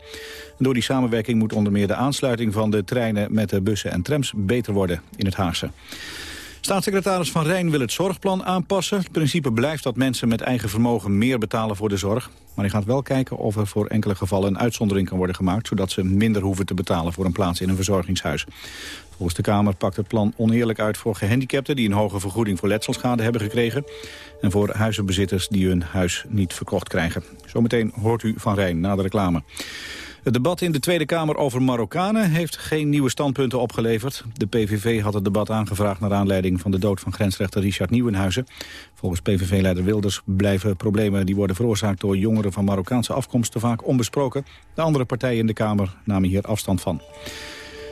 door die samenwerking moet onder meer de aansluiting van de treinen met de bussen en trams beter worden in het Haagse. Staatssecretaris Van Rijn wil het zorgplan aanpassen. Het principe blijft dat mensen met eigen vermogen meer betalen voor de zorg. Maar hij gaat wel kijken of er voor enkele gevallen een uitzondering kan worden gemaakt... zodat ze minder hoeven te betalen voor een plaats in een verzorgingshuis. Volgens de Kamer pakt het plan oneerlijk uit voor gehandicapten... die een hoge vergoeding voor letselschade hebben gekregen... en voor huizenbezitters die hun huis niet verkocht krijgen. Zometeen hoort u Van Rijn na de reclame. Het debat in de Tweede Kamer over Marokkanen heeft geen nieuwe standpunten opgeleverd. De PVV had het debat aangevraagd naar aanleiding van de dood van grensrechter Richard Nieuwenhuizen. Volgens PVV-leider Wilders blijven problemen die worden veroorzaakt door jongeren van Marokkaanse afkomst te vaak onbesproken. De andere partijen in de Kamer namen hier afstand van.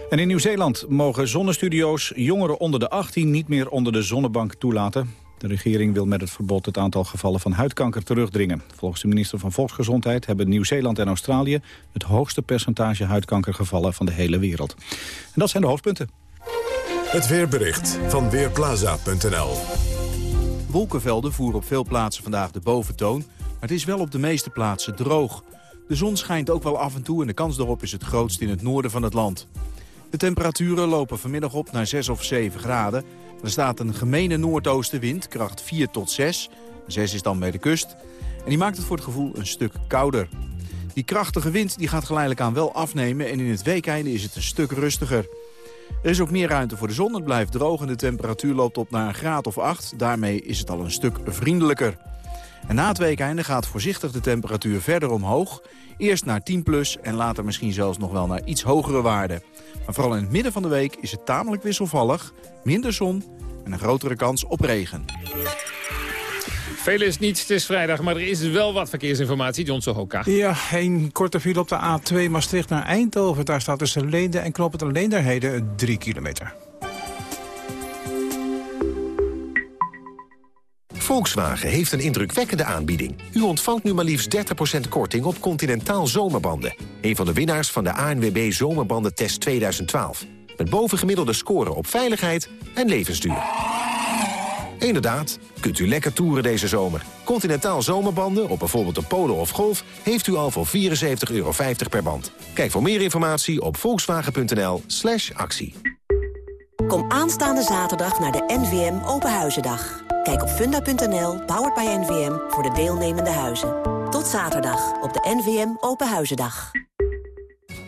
En in Nieuw-Zeeland mogen zonnestudio's jongeren onder de 18 niet meer onder de zonnebank toelaten. De regering wil met het verbod het aantal gevallen van huidkanker terugdringen. Volgens de minister van Volksgezondheid hebben Nieuw-Zeeland en Australië... het hoogste percentage huidkankergevallen van de hele wereld. En dat zijn de hoofdpunten. Het weerbericht van Weerplaza.nl Wolkenvelden voeren op veel plaatsen vandaag de boventoon... maar het is wel op de meeste plaatsen droog. De zon schijnt ook wel af en toe en de kans daarop is het grootst in het noorden van het land. De temperaturen lopen vanmiddag op naar 6 of 7 graden... Er staat een gemene noordoostenwind, kracht 4 tot 6. 6 is dan bij de kust. En die maakt het voor het gevoel een stuk kouder. Die krachtige wind die gaat geleidelijk aan wel afnemen... en in het weekeinde is het een stuk rustiger. Er is ook meer ruimte voor de zon, het blijft droog... en de temperatuur loopt op naar een graad of 8. Daarmee is het al een stuk vriendelijker. En na het weekeinde gaat voorzichtig de temperatuur verder omhoog. Eerst naar 10 plus en later misschien zelfs nog wel naar iets hogere waarden. Maar vooral in het midden van de week is het tamelijk wisselvallig. Minder zon en een grotere kans op regen. Veel is niet, het is vrijdag, maar er is wel wat verkeersinformatie. John Sohoka. Ja, een korte file op de A2 Maastricht naar Eindhoven. Daar staat tussen Leenden en Knoppen Leenderheden 3 kilometer. Volkswagen heeft een indrukwekkende aanbieding. U ontvangt nu maar liefst 30% korting op Continentaal zomerbanden. Een van de winnaars van de ANWB Zomerbandentest 2012. Met bovengemiddelde scoren op veiligheid en levensduur. Inderdaad, kunt u lekker toeren deze zomer. Continentaal zomerbanden op bijvoorbeeld een Polo of Golf... heeft u al voor 74,50 euro per band. Kijk voor meer informatie op volkswagen.nl slash actie. Kom aanstaande zaterdag naar de NVM Openhuizendag. Kijk op funda.nl, powered by NVM, voor de deelnemende huizen. Tot zaterdag op de NVM Openhuizendag.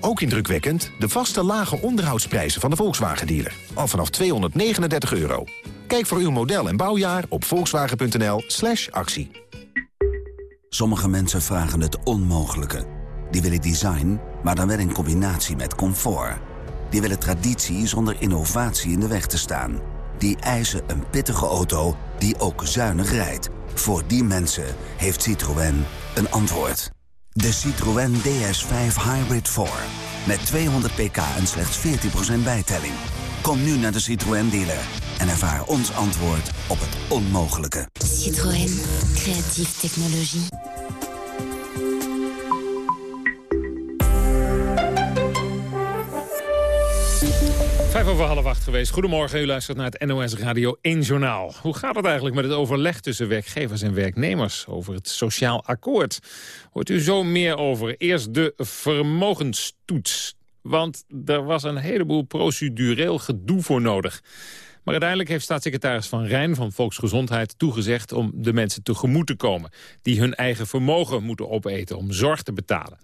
Ook indrukwekkend de vaste lage onderhoudsprijzen van de Volkswagen-dealer. Al vanaf 239 euro. Kijk voor uw model en bouwjaar op volkswagen.nl slash actie. Sommige mensen vragen het onmogelijke. Die willen design, maar dan wel in combinatie met comfort. Die willen traditie zonder innovatie in de weg te staan. Die eisen een pittige auto die ook zuinig rijdt. Voor die mensen heeft Citroën een antwoord. De Citroën DS5 Hybrid 4. Met 200 pk en slechts 14% bijtelling. Kom nu naar de Citroën dealer en ervaar ons antwoord op het onmogelijke. Citroën, creatieve technologie. Vijf over half acht geweest. Goedemorgen, u luistert naar het NOS Radio 1 Journaal. Hoe gaat het eigenlijk met het overleg tussen werkgevers en werknemers... over het sociaal akkoord? Hoort u zo meer over. Eerst de vermogenstoets. Want er was een heleboel procedureel gedoe voor nodig. Maar uiteindelijk heeft staatssecretaris Van Rijn van Volksgezondheid toegezegd om de mensen tegemoet te komen. Die hun eigen vermogen moeten opeten om zorg te betalen.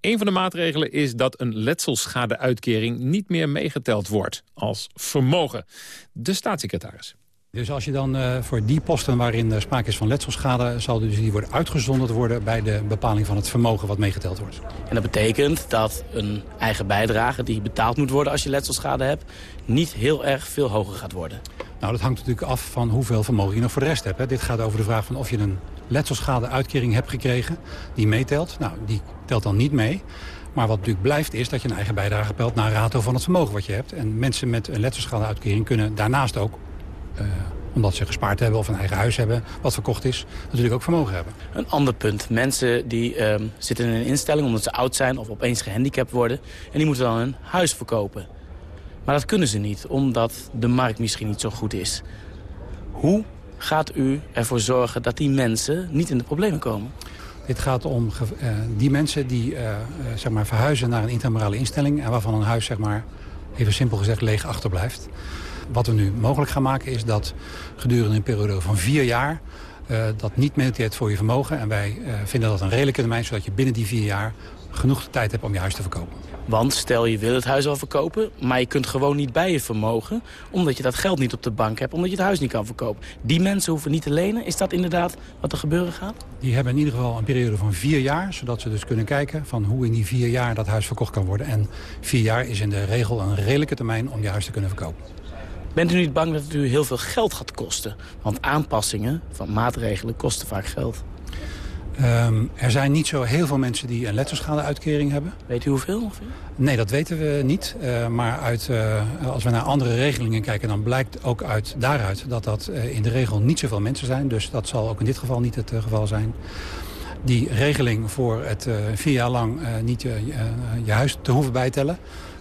Een van de maatregelen is dat een letselschadeuitkering niet meer meegeteld wordt als vermogen. De staatssecretaris. Dus als je dan uh, voor die posten waarin er sprake is van letselschade... zal dus die worden uitgezonderd worden bij de bepaling van het vermogen wat meegeteld wordt. En dat betekent dat een eigen bijdrage die betaald moet worden als je letselschade hebt... niet heel erg veel hoger gaat worden. Nou, dat hangt natuurlijk af van hoeveel vermogen je nog voor de rest hebt. Hè. Dit gaat over de vraag van of je een letselschade-uitkering hebt gekregen die meetelt. Nou, die telt dan niet mee. Maar wat natuurlijk blijft is dat je een eigen bijdrage pelt naar rato van het vermogen wat je hebt. En mensen met een letselschade-uitkering kunnen daarnaast ook... Uh, omdat ze gespaard hebben of een eigen huis hebben wat verkocht is, natuurlijk ook vermogen hebben. Een ander punt. Mensen die uh, zitten in een instelling omdat ze oud zijn of opeens gehandicapt worden. En die moeten dan een huis verkopen. Maar dat kunnen ze niet, omdat de markt misschien niet zo goed is. Hoe gaat u ervoor zorgen dat die mensen niet in de problemen komen? Dit gaat om uh, die mensen die uh, zeg maar verhuizen naar een intramurale instelling... en waarvan een huis zeg maar, even simpel gezegd leeg achterblijft. Wat we nu mogelijk gaan maken is dat gedurende een periode van vier jaar... Dat niet mediteert voor je vermogen. En wij vinden dat een redelijke termijn... zodat je binnen die vier jaar genoeg tijd hebt om je huis te verkopen. Want stel je wil het huis al verkopen, maar je kunt gewoon niet bij je vermogen... omdat je dat geld niet op de bank hebt, omdat je het huis niet kan verkopen. Die mensen hoeven niet te lenen. Is dat inderdaad wat er gebeuren gaat? Die hebben in ieder geval een periode van vier jaar... zodat ze dus kunnen kijken van hoe in die vier jaar dat huis verkocht kan worden. En vier jaar is in de regel een redelijke termijn om je huis te kunnen verkopen. Bent u niet bang dat het u heel veel geld gaat kosten? Want aanpassingen van maatregelen kosten vaak geld. Um, er zijn niet zo heel veel mensen die een letterschade-uitkering hebben. Weet u hoeveel ongeveer? Nee, dat weten we niet. Uh, maar uit, uh, als we naar andere regelingen kijken... dan blijkt ook uit, daaruit dat dat uh, in de regel niet zoveel mensen zijn. Dus dat zal ook in dit geval niet het geval zijn. Die regeling voor het vier jaar lang niet je, je huis te hoeven bijtellen...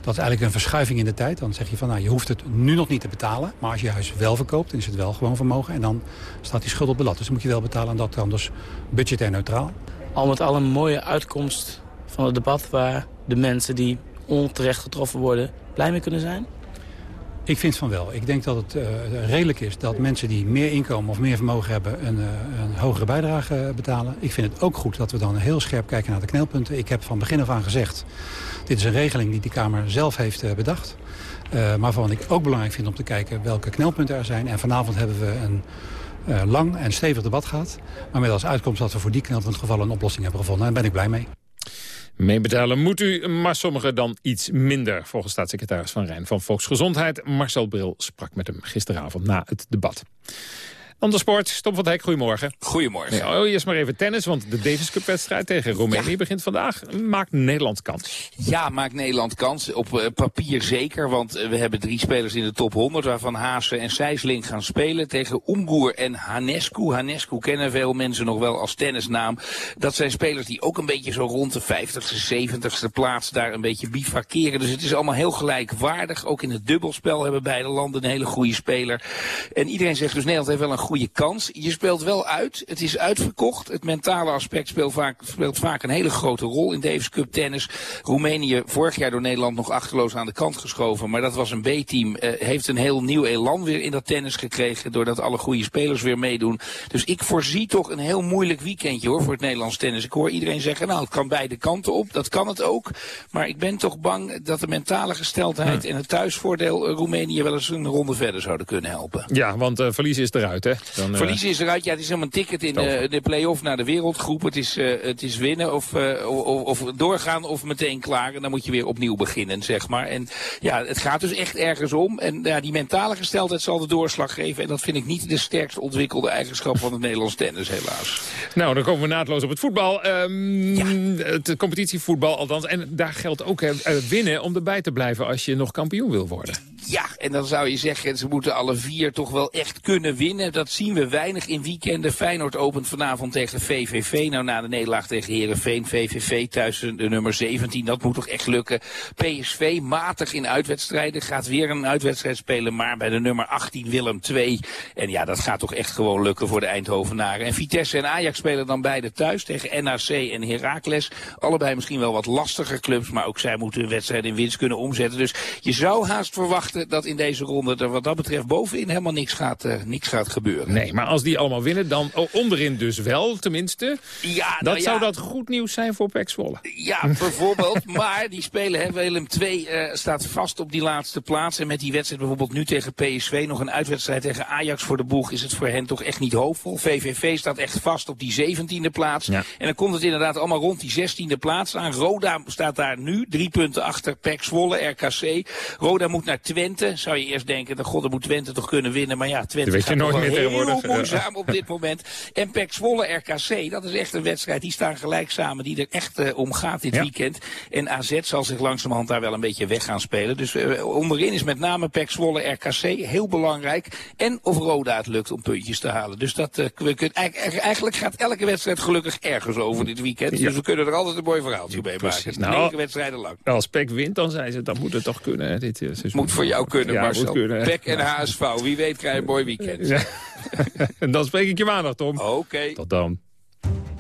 Dat is eigenlijk een verschuiving in de tijd. Dan zeg je van, nou, je hoeft het nu nog niet te betalen. Maar als je huis wel verkoopt, dan is het wel gewoon vermogen. En dan staat die schuld op de lat. Dus dan moet je wel betalen. En dat dan dus budgetair neutraal. Al met al een mooie uitkomst van het debat... waar de mensen die onterecht getroffen worden blij mee kunnen zijn? Ik vind van wel. Ik denk dat het uh, redelijk is dat mensen die meer inkomen of meer vermogen hebben een, uh, een hogere bijdrage betalen. Ik vind het ook goed dat we dan heel scherp kijken naar de knelpunten. Ik heb van begin af aan gezegd, dit is een regeling die de Kamer zelf heeft uh, bedacht. maar waarvan ik ook belangrijk vind om te kijken welke knelpunten er zijn. En vanavond hebben we een lang en stevig debat gehad. Maar met als uitkomst dat we voor die knelpuntgevallen een oplossing hebben gevonden. En daar ben ik blij mee. Meebetalen moet u, maar sommigen dan iets minder. Volgens staatssecretaris Van Rijn van Volksgezondheid. Marcel Bril sprak met hem gisteravond na het debat. De sport. Tom van Hek, goedemorgen. Goedemorgen. Ja, oh, eerst maar even tennis, want de Davis Cup wedstrijd tegen Roemenië begint vandaag. Maakt Nederland kans? Ja, maakt Nederland kans. Op uh, papier zeker, want uh, we hebben drie spelers in de top 100... waarvan Haase en Sijsling gaan spelen tegen Umgur en Hanescu. Hanescu kennen veel mensen nog wel als tennisnaam. Dat zijn spelers die ook een beetje zo rond de 50ste, 70ste plaats... daar een beetje bivakeren. Dus het is allemaal heel gelijkwaardig. Ook in het dubbelspel hebben beide landen een hele goede speler. En iedereen zegt dus Nederland heeft wel een goede kans. Je speelt wel uit. Het is uitverkocht. Het mentale aspect speelt vaak, speelt vaak een hele grote rol in Davis Cup tennis. Roemenië vorig jaar door Nederland nog achterloos aan de kant geschoven. Maar dat was een B-team. Uh, heeft een heel nieuw elan weer in dat tennis gekregen. Doordat alle goede spelers weer meedoen. Dus ik voorzie toch een heel moeilijk weekendje hoor voor het Nederlands tennis. Ik hoor iedereen zeggen nou het kan beide kanten op. Dat kan het ook. Maar ik ben toch bang dat de mentale gesteldheid en het thuisvoordeel uh, Roemenië wel eens een ronde verder zouden kunnen helpen. Ja, want uh, verliezen is eruit hè? Dan, uh... Verliezen is eruit. Ja, het is helemaal een ticket in uh, de play-off naar de wereldgroep. Het is, uh, het is winnen of, of, of, doorgaan of meteen klaar. En dan moet je weer opnieuw beginnen, zeg maar. En ja, het gaat dus echt ergens om. En ja, die mentale gesteldheid zal de doorslag geven. En dat vind ik niet de sterkst ontwikkelde eigenschap van het Nederlands tennis, helaas. Nou, dan komen we naadloos op het voetbal. Um, ja. Het competitievoetbal althans. En daar geldt ook winnen om erbij te blijven als je nog kampioen wil worden. Ja, en dan zou je zeggen, ze moeten alle vier toch wel echt kunnen winnen. Dat zien we weinig in weekenden. Feyenoord opent vanavond tegen VVV. Nou, na de nederlaag tegen Herenveen, VVV thuis de nummer 17. Dat moet toch echt lukken. PSV matig in uitwedstrijden. Gaat weer een uitwedstrijd spelen, maar bij de nummer 18 Willem 2. En ja, dat gaat toch echt gewoon lukken voor de Eindhovenaren. En Vitesse en Ajax spelen dan beide thuis tegen NAC en Heracles. Allebei misschien wel wat lastiger clubs, maar ook zij moeten hun wedstrijd in winst kunnen omzetten. Dus je zou haast verwachten dat in deze ronde er wat dat betreft bovenin helemaal niks gaat, uh, niks gaat gebeuren. Nee, maar als die allemaal winnen, dan oh, onderin dus wel tenminste. Ja, dat nou zou ja. dat goed nieuws zijn voor Pek Zwolle. Ja, bijvoorbeeld. maar die spelen, hè, Willem 2 uh, staat vast op die laatste plaats. En met die wedstrijd bijvoorbeeld nu tegen PSV, nog een uitwedstrijd tegen Ajax voor de boeg, is het voor hen toch echt niet hoopvol. VVV staat echt vast op die 17e plaats. Ja. En dan komt het inderdaad allemaal rond die 16e plaats aan. Roda staat daar nu, drie punten achter Pek Zwolle, RKC. Roda moet naar Twente. Zou je eerst denken, de god, moet Twente toch kunnen winnen. Maar ja, Twente weet gaat je nooit meer heel moeizaam op dit moment. En Pek Zwolle, RKC, dat is echt een wedstrijd. Die staan gelijk samen, die er echt uh, om gaat dit Ja. weekend. En AZ zal zich langzamerhand daar wel een beetje weg gaan spelen. Dus uh, onderin is met name Pek Zwolle, RKC heel belangrijk. En of Roda het lukt om puntjes te halen. Dus dat, uh, we kunnen, eigenlijk, gaat elke wedstrijd gelukkig ergens over dit weekend. Ja. Dus we kunnen er altijd een mooi verhaaltje mee Precies. maken. Nou, Negen wedstrijden lang. Als Pek wint, dan zijn ze, dan moet het toch kunnen hè, dit eh. Moet voor jou kunnen, Ja, Marcel. kunnen. Pek en HSV. Wie weet krijg je een mooi weekend. Ja. en dan spreek ik je maandag, Tom. Oké. Tot dan.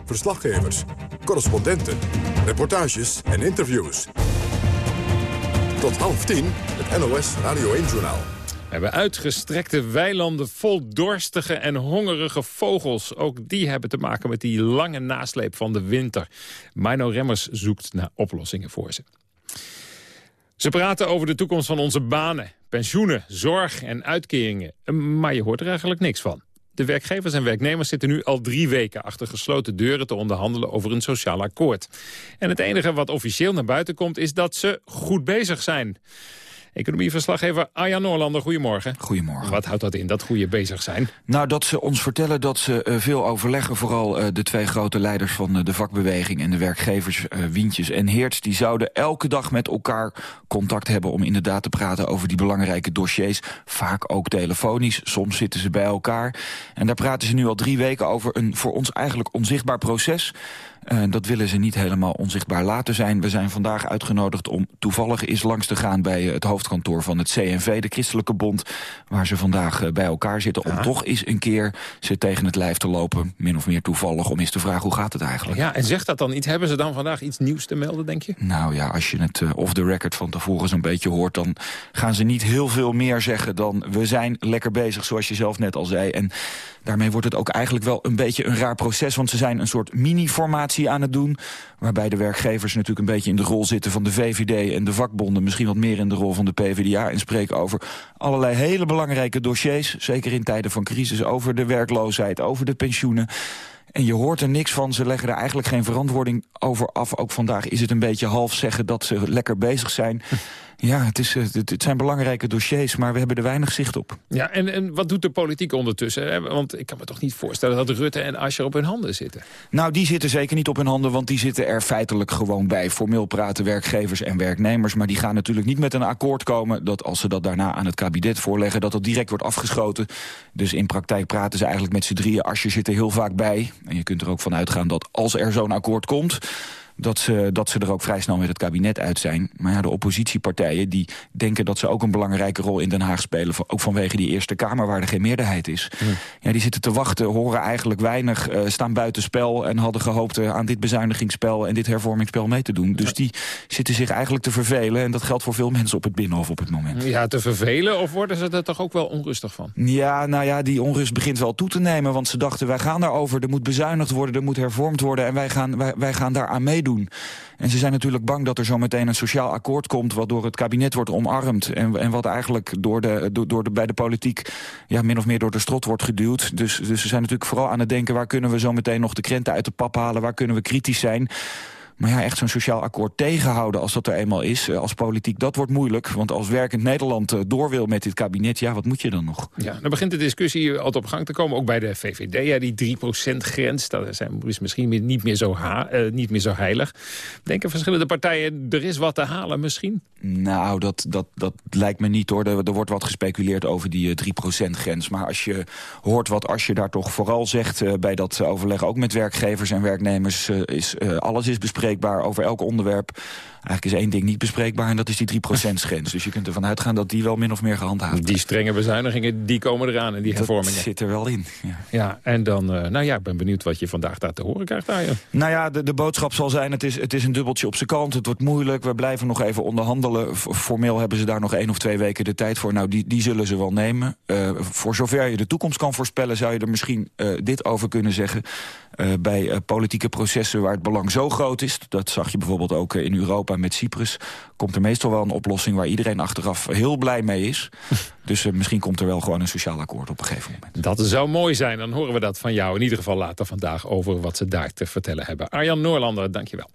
Verslaggevers, correspondenten, reportages en interviews. Tot half tien, het NOS Radio 1-journaal. We hebben uitgestrekte weilanden vol dorstige en hongerige vogels. Ook die hebben te maken met die lange nasleep van de winter. Mino Remmers zoekt naar oplossingen voor ze. Ze praten over de toekomst van onze banen, pensioenen, zorg en uitkeringen. Maar je hoort er eigenlijk niks van. De werkgevers en werknemers zitten nu al drie weken achter gesloten deuren te onderhandelen over een sociaal akkoord. En het enige wat officieel naar buiten komt is dat ze goed bezig zijn. Economieverslaggever Arjan Noorlander, goedemorgen. Goedemorgen. Wat houdt dat in, dat goede bezig zijn? Nou, dat ze ons vertellen dat ze uh, veel overleggen. Vooral uh, de twee grote leiders van uh, de vakbeweging en de werkgevers, Wientjes en Heerts... die zouden elke dag met elkaar contact hebben om inderdaad te praten over die belangrijke dossiers. Vaak ook telefonisch, soms zitten ze bij elkaar. En daar praten ze nu al drie weken over een voor ons eigenlijk onzichtbaar proces... Uh, dat willen ze niet helemaal onzichtbaar laten zijn. We zijn vandaag uitgenodigd om toevallig eens langs te gaan... bij het hoofdkantoor van het CNV, de Christelijke Bond... waar ze vandaag uh, bij elkaar zitten... om ja. toch eens een keer ze tegen het lijf te lopen. Min of meer toevallig, om eens te vragen hoe gaat het eigenlijk. Ja, en zegt dat dan iets? Hebben ze dan vandaag iets nieuws te melden, denk je? Nou ja, als je het off the record van tevoren zo'n beetje hoort... dan gaan ze niet heel veel meer zeggen dan... we zijn lekker bezig, zoals je zelf net al zei... En daarmee wordt het ook eigenlijk wel een beetje een raar proces... want ze zijn een soort mini-formatie aan het doen... waarbij de werkgevers natuurlijk een beetje in de rol zitten van de VVD en de vakbonden... misschien wat meer in de rol van de PvdA... en spreken over allerlei hele belangrijke dossiers... zeker in tijden van crisis, over de werkloosheid, over de pensioenen... En je hoort er niks van, ze leggen er eigenlijk geen verantwoording over af. Ook vandaag is het een beetje half zeggen dat ze lekker bezig zijn. Ja, het, is, het, het, zijn belangrijke dossiers, maar we hebben er weinig zicht op. Ja, en, en wat doet de politiek ondertussen? Want ik kan me toch niet voorstellen dat Rutte en Asscher op hun handen zitten? Nou, die zitten zeker niet op hun handen, want die zitten er feitelijk gewoon bij. Formeel praten werkgevers en werknemers, maar die gaan natuurlijk niet met een akkoord komen... dat als ze dat daarna aan het kabinet voorleggen, dat dat direct wordt afgeschoten. Dus in praktijk praten ze eigenlijk met z'n drieën. Asscher zit er heel vaak bij. En je kunt er ook van uitgaan dat als er zo'n akkoord komt dat ze, dat ze er ook vrij snel met het kabinet uit zijn. Maar ja, de oppositiepartijen die denken dat ze ook een belangrijke rol in Den Haag spelen. Ook vanwege die Eerste Kamer waar er geen meerderheid is. Ja, die zitten te wachten, horen eigenlijk weinig, uh, staan buitenspel... en hadden gehoopt uh, aan dit bezuinigingsspel en dit hervormingsspel mee te doen. Dus die zitten zich eigenlijk te vervelen. En dat geldt voor veel mensen op het Binnenhof op het moment. Ja, te vervelen of worden ze er toch ook wel onrustig van? Ja, nou ja, die onrust begint wel toe te nemen. Want ze dachten, wij gaan daarover, er moet bezuinigd worden, er moet hervormd worden... en wij gaan, wij, wij gaan daar aan meedoen. En ze zijn natuurlijk bang dat er zo meteen een sociaal akkoord komt... wat door het kabinet wordt omarmd. En, en wat eigenlijk door de, door, de, bij de politiek ja, min of meer door de strot wordt geduwd. Dus, dus ze zijn natuurlijk vooral aan het denken... waar kunnen we zo meteen nog de krenten uit de pap halen? Waar kunnen we kritisch zijn? Maar ja, echt zo'n sociaal akkoord tegenhouden als dat er eenmaal is... Eh, als politiek, dat wordt moeilijk. Want als werkend Nederland eh, door wil met dit kabinet... ja, wat moet je dan nog? Ja, dan begint de discussie altijd op gang te komen. Ook bij de VVD, ja, die 3%-grens. Dat is misschien niet meer, zo ha uh, niet meer zo heilig. Denken verschillende partijen, er is wat te halen misschien? Nou, dat, dat, dat lijkt me niet hoor. Er, er wordt wat gespeculeerd over die 3%-grens. Maar als je hoort wat als je daar toch vooral zegt... Uh, bij dat overleg ook met werkgevers en werknemers... is alles is over elk onderwerp. Eigenlijk is één ding niet bespreekbaar en dat is die 3%-grens. dus je kunt ervan uitgaan dat die wel min of meer gehandhaafd wordt. Die strenge bezuinigingen, die komen eraan en die hervormingen. Dat zit er wel in. Ja, ja en dan, uh, nou ja, ik ben benieuwd wat je vandaag daar te horen krijgt. Daar, Nou ja, de, de boodschap zal zijn, het is, het is een dubbeltje op zijn kant. Het wordt moeilijk, we blijven nog even onderhandelen. Formeel hebben ze daar nog één of twee weken de tijd voor. Nou, die, die zullen ze wel nemen. Uh, voor zover je de toekomst kan voorspellen, zou je er misschien uh, dit over kunnen zeggen. Bij politieke processen waar het belang zo groot is... dat zag je bijvoorbeeld ook in Europa met Cyprus... komt er meestal wel een oplossing waar iedereen achteraf heel blij mee is. dus misschien komt er wel gewoon een sociaal akkoord op een gegeven moment. Dat zou mooi zijn, dan horen we dat van jou. In ieder geval later vandaag over wat ze daar te vertellen hebben. Arjan Noorlander, dankjewel.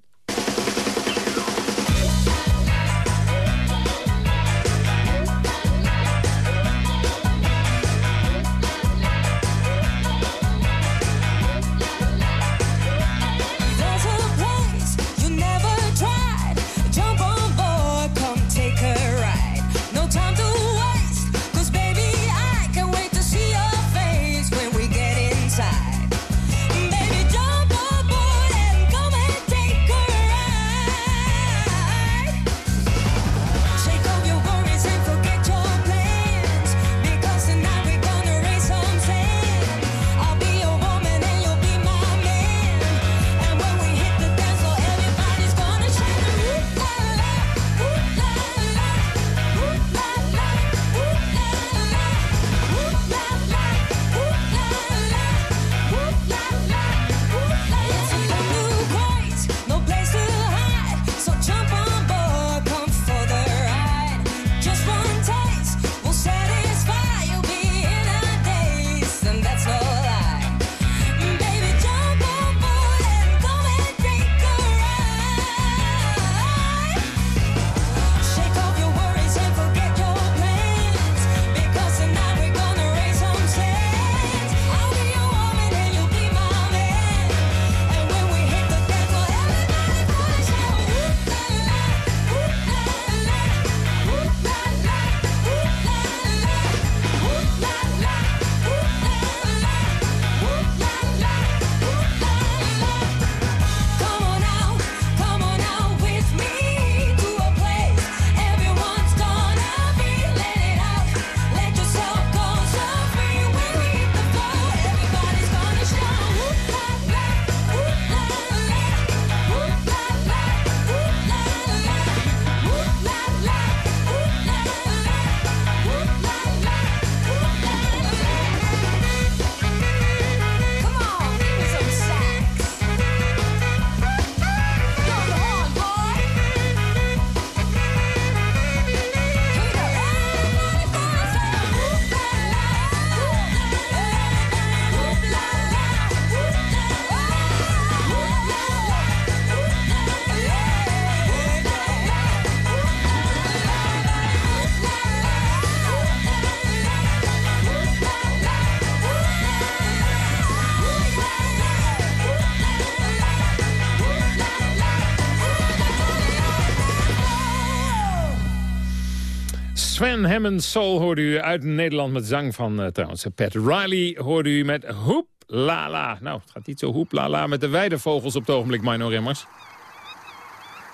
Hammond Soul hoorde u uit Nederland met zang van uh, trouwens Pat Riley hoorde u met Hoep La La. Nou, het gaat niet zo hoep la la met de weidevogels op het ogenblik, Mino Remmers.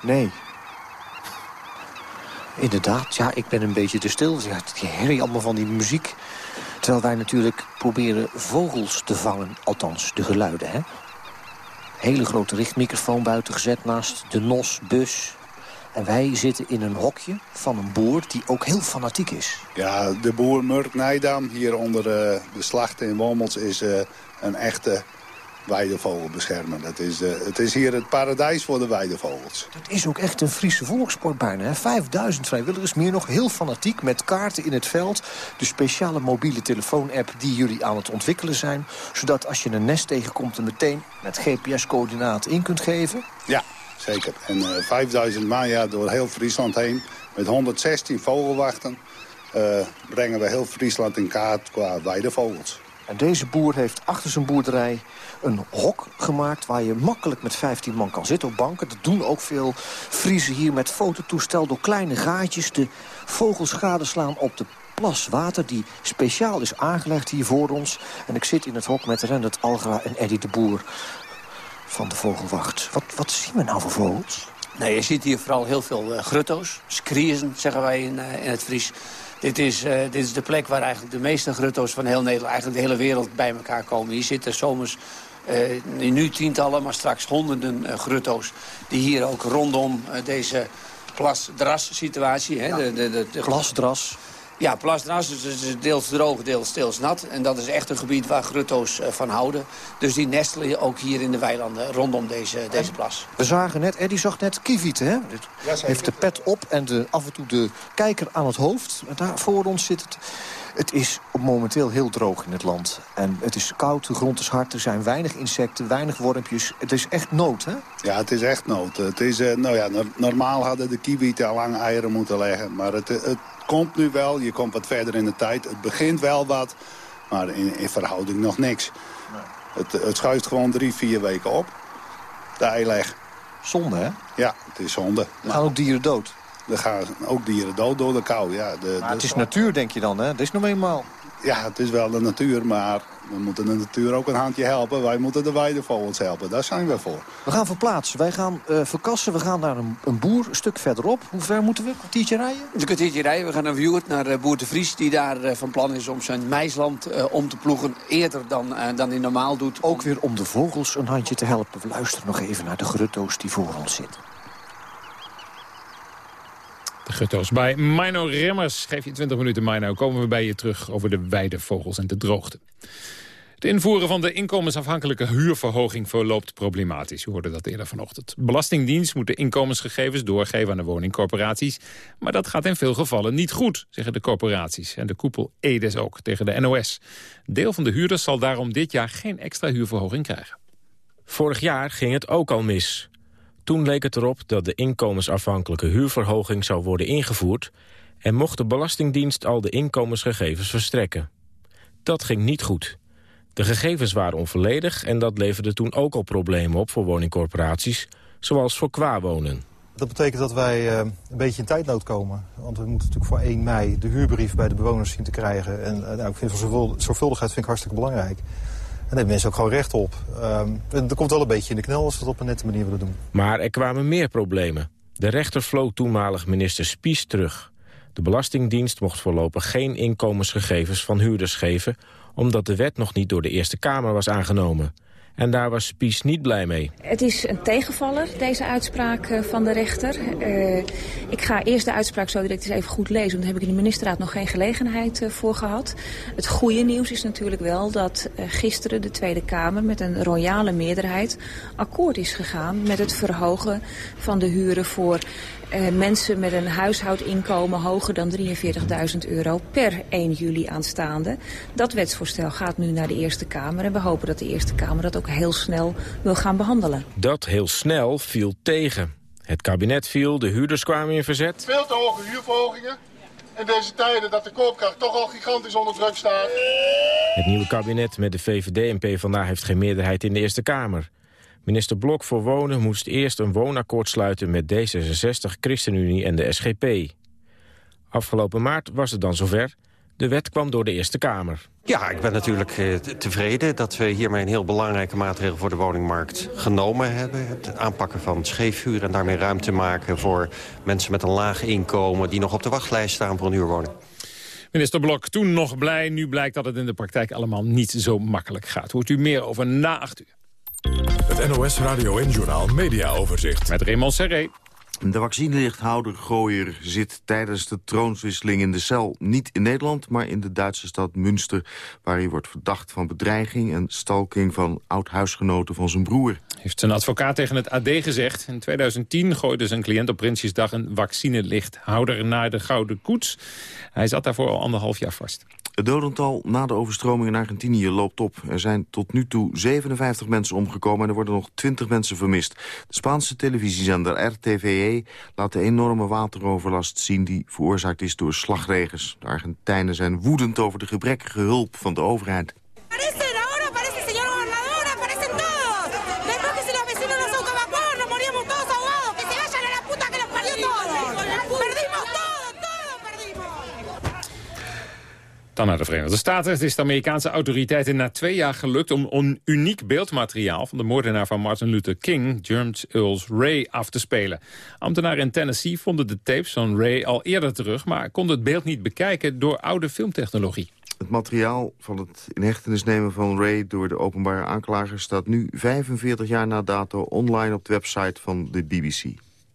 Nee. Inderdaad, ja, ik ben een beetje te stil. Ja, die herrie allemaal van die muziek. Terwijl wij natuurlijk proberen vogels te vangen. Althans, de geluiden, hè. Hele grote richtmicrofoon buiten gezet naast de NOS-bus. En wij zitten in een hokje van een boer die ook heel fanatiek is. Ja, de boer Murk Nijdam hier onder uh, de slachten in Wommels is uh, een echte weidevogelbeschermer. Dat is, uh, het is hier het paradijs voor de weidevogels. Dat is ook echt een Friese volkssport bijna. Hè? 5000 vrijwilligers, meer nog heel fanatiek met kaarten in het veld. De speciale mobiele telefoon-app die jullie aan het ontwikkelen zijn. Zodat als je een nest tegenkomt er meteen met GPS-coördinaten in kunt geven. Ja, zeker. En uh, 5000 Maya door heel Friesland heen met 116 vogelwachten... Uh, brengen we heel Friesland in kaart qua weidevogels. En deze boer heeft achter zijn boerderij een hok gemaakt... waar je makkelijk met 15 man kan zitten op banken. Dat doen ook veel Friesen hier met fototoestel... door kleine gaatjes de vogels gadeslaan op de plas water... die speciaal is aangelegd hier voor ons. En ik zit in het hok met Rendert Algra en Eddie de Boer van de Vogelwacht. Wat, wat zien we nou voor vogels? Nee, je ziet hier vooral heel veel uh, grutto's. Skriezen, zeggen wij in, uh, in het Fries. Dit is, uh, dit is de plek waar eigenlijk de meeste grutto's van heel Nederland... eigenlijk de hele wereld bij elkaar komen. Hier zitten zomers nu tientallen, maar straks honderden grutto's... die hier ook rondom deze plasdras-situatie... Ja. De, de, de, de, plasdras. Ja, plasdras, dus is deels droog, deels, deels nat. En dat is echt een gebied waar grutto's uh, van houden. Dus die nestelen ook hier in de weilanden rondom deze, deze plas. We zagen net, Eddie zag net kievieten, hè? Ja, heeft de pet op en de, af en toe de kijker aan het hoofd. Daar voor ons zit het... Het is momenteel heel droog in het land. En het is koud, de grond is hard, er zijn weinig insecten, weinig wormpjes. Het is echt nood, hè? Ja, het is echt nood. Het is, uh, nou ja, normaal hadden de kiewieten al lang eieren moeten leggen. Maar het, het komt nu wel, je komt wat verder in de tijd. Het begint wel wat, maar in, in verhouding nog niks. Nee. Het, het schuift gewoon drie, vier weken op, de eileg. Zonde, hè? Ja, het is zonde. Er gaan ook dieren dood. Er gaan ook dieren dood door de kou, ja. De, maar het is natuur, denk je dan, hè? Dat is nog eenmaal. Ja, het is wel de natuur, maar we moeten de natuur ook een handje helpen. Wij moeten de weidevogels helpen, daar zijn we voor. We gaan verplaatsen, wij gaan uh, verkassen, we gaan naar een, een, boer, een stuk verderop. Hoe ver moeten we? Een kwartiertje rijden? Een kwartiertje rijden, we gaan naar Wuurt, naar uh, boer de Vries... die daar uh, van plan is om zijn meisland om te ploegen eerder dan, dan hij normaal doet. Ook weer om de vogels een handje te helpen. We luisteren nog even naar de grutto's die voor ons zitten. Gutto's bij Mino Remmers. Geef je 20 minuten, Mino. Komen we bij je terug over de weidevogels en de droogte. Het invoeren van de inkomensafhankelijke huurverhoging verloopt problematisch. U hoorde dat eerder vanochtend. Belastingdienst moet de inkomensgegevens doorgeven aan de woningcorporaties. Maar dat gaat in veel gevallen niet goed, zeggen de corporaties. En de koepel Edes ook tegen de NOS. Deel van de huurders zal daarom dit jaar geen extra huurverhoging krijgen. Vorig jaar ging het ook al mis. Toen leek het erop dat de inkomensafhankelijke huurverhoging zou worden ingevoerd... en mocht de Belastingdienst al de inkomensgegevens verstrekken. Dat ging niet goed. De gegevens waren onvolledig en dat leverde toen ook al problemen op voor woningcorporaties... zoals voor qua-wonen. Dat betekent dat wij uh, een beetje in tijdnood komen. Want we moeten natuurlijk voor 1 mei de huurbrief bij de bewoners zien te krijgen. En uh, nou, ik vind van zorgvuldigheid vind ik hartstikke belangrijk. En daar hebben mensen ook gewoon recht op. Um, er komt wel een beetje in de knel als we het op een nette manier willen doen. Maar er kwamen meer problemen. De rechter vloot toenmalig minister Spies terug. De Belastingdienst mocht voorlopig geen inkomensgegevens van huurders geven... omdat de wet nog niet door de Eerste Kamer was aangenomen. En daar was Spies niet blij mee. Het is een tegenvaller, deze uitspraak van de rechter. Uh, ik ga eerst de uitspraak zo direct eens even goed lezen. Want daar heb ik in de ministerraad nog geen gelegenheid uh, voor gehad. Het goede nieuws is natuurlijk wel dat gisteren de Tweede Kamer... met een royale meerderheid akkoord is gegaan... met het verhogen van de huren voor uh, mensen met een huishoudinkomen hoger dan 43.000 euro per 1 juli aanstaande. Dat wetsvoorstel gaat nu naar de Eerste Kamer en we hopen dat de Eerste Kamer dat ook heel snel wil gaan behandelen. Dat heel snel viel tegen. Het kabinet viel, de huurders kwamen in verzet. Veel te hoge huurverhogingen. In deze tijden dat de koopkracht toch al gigantisch onder druk staat. Het nieuwe kabinet met de VVD en PvdA heeft geen meerderheid in de Eerste Kamer. Minister Blok voor Wonen moest eerst een woonakkoord sluiten met D66, ChristenUnie en de SGP. Afgelopen maart was het dan zover. De wet kwam door de Eerste Kamer. Ja, ik ben natuurlijk eh, tevreden dat we hiermee een heel belangrijke maatregel voor de woningmarkt genomen hebben. Het aanpakken van scheefvuur en daarmee ruimte maken voor mensen met een laag inkomen die nog op de wachtlijst staan voor een huurwoning. Minister Blok, toen nog blij. Nu blijkt dat het in de praktijk allemaal niet zo makkelijk gaat. Hoort u meer over na acht uur. Het NOS Radio en Journal Media Overzicht. Met Raymond Serré. De vaccinelichthouder Gooier zit tijdens de troonswisseling in de cel. Niet in Nederland, maar in de Duitse stad Münster... waar hij wordt verdacht van bedreiging en stalking van oud-huisgenoten van zijn broer. Heeft zijn advocaat tegen het AD gezegd. In 2010 gooide zijn cliënt op Prinsjesdag een vaccinelichthouder naar de Gouden Koets. Hij zat daarvoor al anderhalf jaar vast. Het dodental na de overstroming in Argentinië loopt op. Er zijn tot nu toe 57 mensen omgekomen en er worden nog 20 mensen vermist. De Spaanse televisiezender RTVE laat de enorme wateroverlast zien... die veroorzaakt is door slagregens. De Argentijnen zijn woedend over de gebrekkige hulp van de overheid. Dan naar de Verenigde Staten. Het is de Amerikaanse autoriteiten na twee jaar gelukt... om een uniek beeldmateriaal van de moordenaar van Martin Luther King... James Earls Ray af te spelen. Ambtenaren in Tennessee vonden de tapes van Ray al eerder terug... maar konden het beeld niet bekijken door oude filmtechnologie. Het materiaal van het in hechtenis nemen van Ray door de openbare aanklager... staat nu 45 jaar na dato online op de website van de BBC.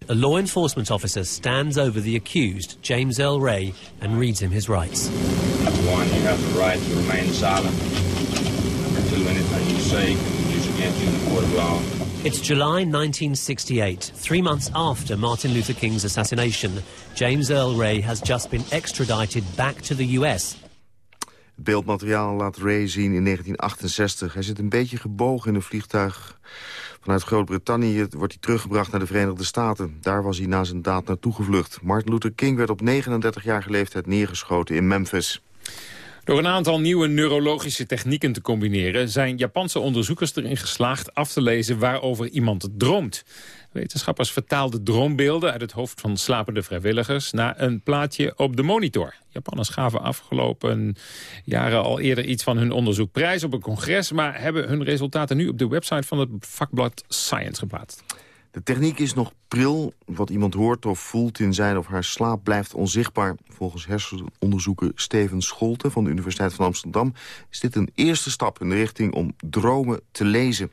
A law enforcement officer stands over the accused, James L. Ray, and reads him his rights. Number One, you have the right to remain silent until anything you say can be used against you in the court of law. It's July 1968, three months after Martin Luther King's assassination. James Earl Ray has just been extradited back to the US. Het beeldmateriaal laat Ray zien in 1968. Hij zit een beetje gebogen in een vliegtuig Vanuit Groot-Brittannië wordt hij teruggebracht naar de Verenigde Staten. Daar was hij na zijn daad naartoe gevlucht. Martin Luther King werd op 39-jarige leeftijd neergeschoten in Memphis. Door een aantal nieuwe neurologische technieken te combineren... zijn Japanse onderzoekers erin geslaagd af te lezen waarover iemand droomt. Wetenschappers vertaalden droombeelden uit het hoofd van slapende vrijwilligers... naar een plaatje op de monitor. Japanners gaven afgelopen jaren al eerder iets van hun onderzoek prijs op een congres... maar hebben hun resultaten nu op de website van het vakblad Science geplaatst. De techniek is nog Wat iemand hoort of voelt in zijn of haar slaap blijft onzichtbaar. Volgens hersenonderzoeker Steven Scholte van de Universiteit van Amsterdam... is dit een eerste stap in de richting om dromen te lezen.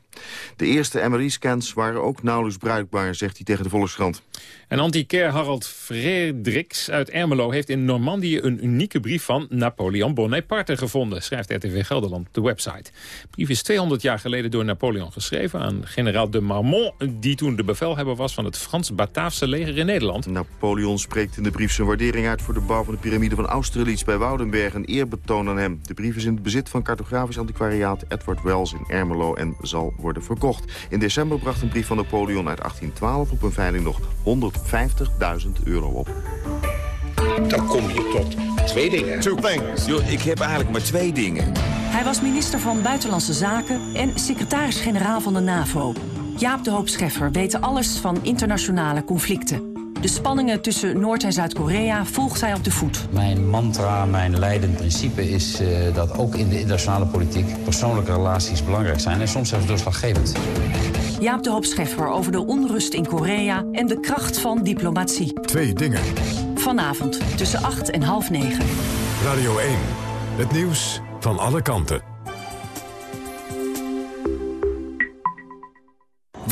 De eerste MRI-scans waren ook nauwelijks bruikbaar, zegt hij tegen de Volkskrant. En antiquair Harald Frederiks uit Ermelo heeft in Normandië... een unieke brief van Napoleon Bonaparte gevonden, schrijft RTV Gelderland de website. De brief is 200 jaar geleden door Napoleon geschreven aan generaal de Marmont... die toen de bevelhebber was van het Frans-Bataafse leger in Nederland. Napoleon spreekt in de brief zijn waardering uit voor de bouw van de piramide van Austerlitz bij Woudenberg. Een eerbetoon aan hem. De brief is in het bezit van cartografisch antiquariaat Edward Wells in Ermelo en zal worden verkocht. In december bracht een brief van Napoleon uit 1812 op een veiling nog 150.000 euro op. Dan kom je tot twee dingen. Two things. Yo, ik heb eigenlijk maar twee dingen. Hij was minister van Buitenlandse Zaken en secretaris-generaal van de NAVO. Jaap de Hoop Scheffer weet alles van internationale conflicten. De spanningen tussen Noord- en Zuid-Korea volgt hij op de voet. Mijn mantra, mijn leidend principe is uh, dat ook in de internationale politiek... persoonlijke relaties belangrijk zijn en soms zelfs doorslaggevend. Jaap de Hoop Scheffer over de onrust in Korea en de kracht van diplomatie. Twee dingen. Vanavond tussen 8 en half 9. Radio 1. Het nieuws van alle kanten.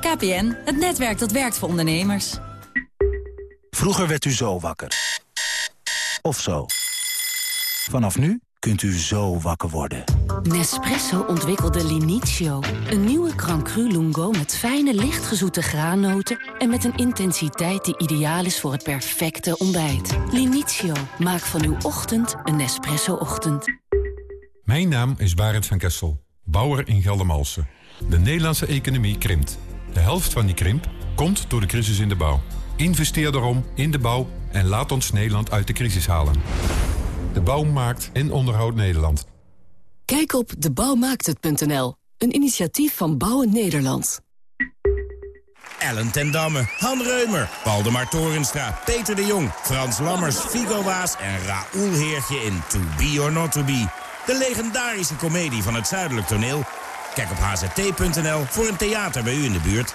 KPN, het netwerk dat werkt voor ondernemers. Vroeger werd u zo wakker. Of zo. Vanaf nu kunt u zo wakker worden. Nespresso ontwikkelde Linizio. Een nieuwe Cru Lungo met fijne, lichtgezoete graannoten... en met een intensiteit die ideaal is voor het perfecte ontbijt. Linizio, maak van uw ochtend een Nespresso-ochtend. Mijn naam is Barend van Kessel, bouwer in Geldermalsen. De Nederlandse economie krimpt. De helft van die krimp komt door de crisis in de bouw. Investeer daarom in de bouw en laat ons Nederland uit de crisis halen. De bouw maakt en onderhoudt Nederland. Kijk op debouwmaakthet.nl, een initiatief van Bouwen Nederland. Ellen ten Damme, Han Reumer, Waldemar Torenstra, Peter de Jong... Frans Lammers, Figo Waas en Raoul Heertje in To Be or Not To Be. De legendarische komedie van het Zuidelijk Toneel. Kijk op hzt.nl voor een theater bij u in de buurt...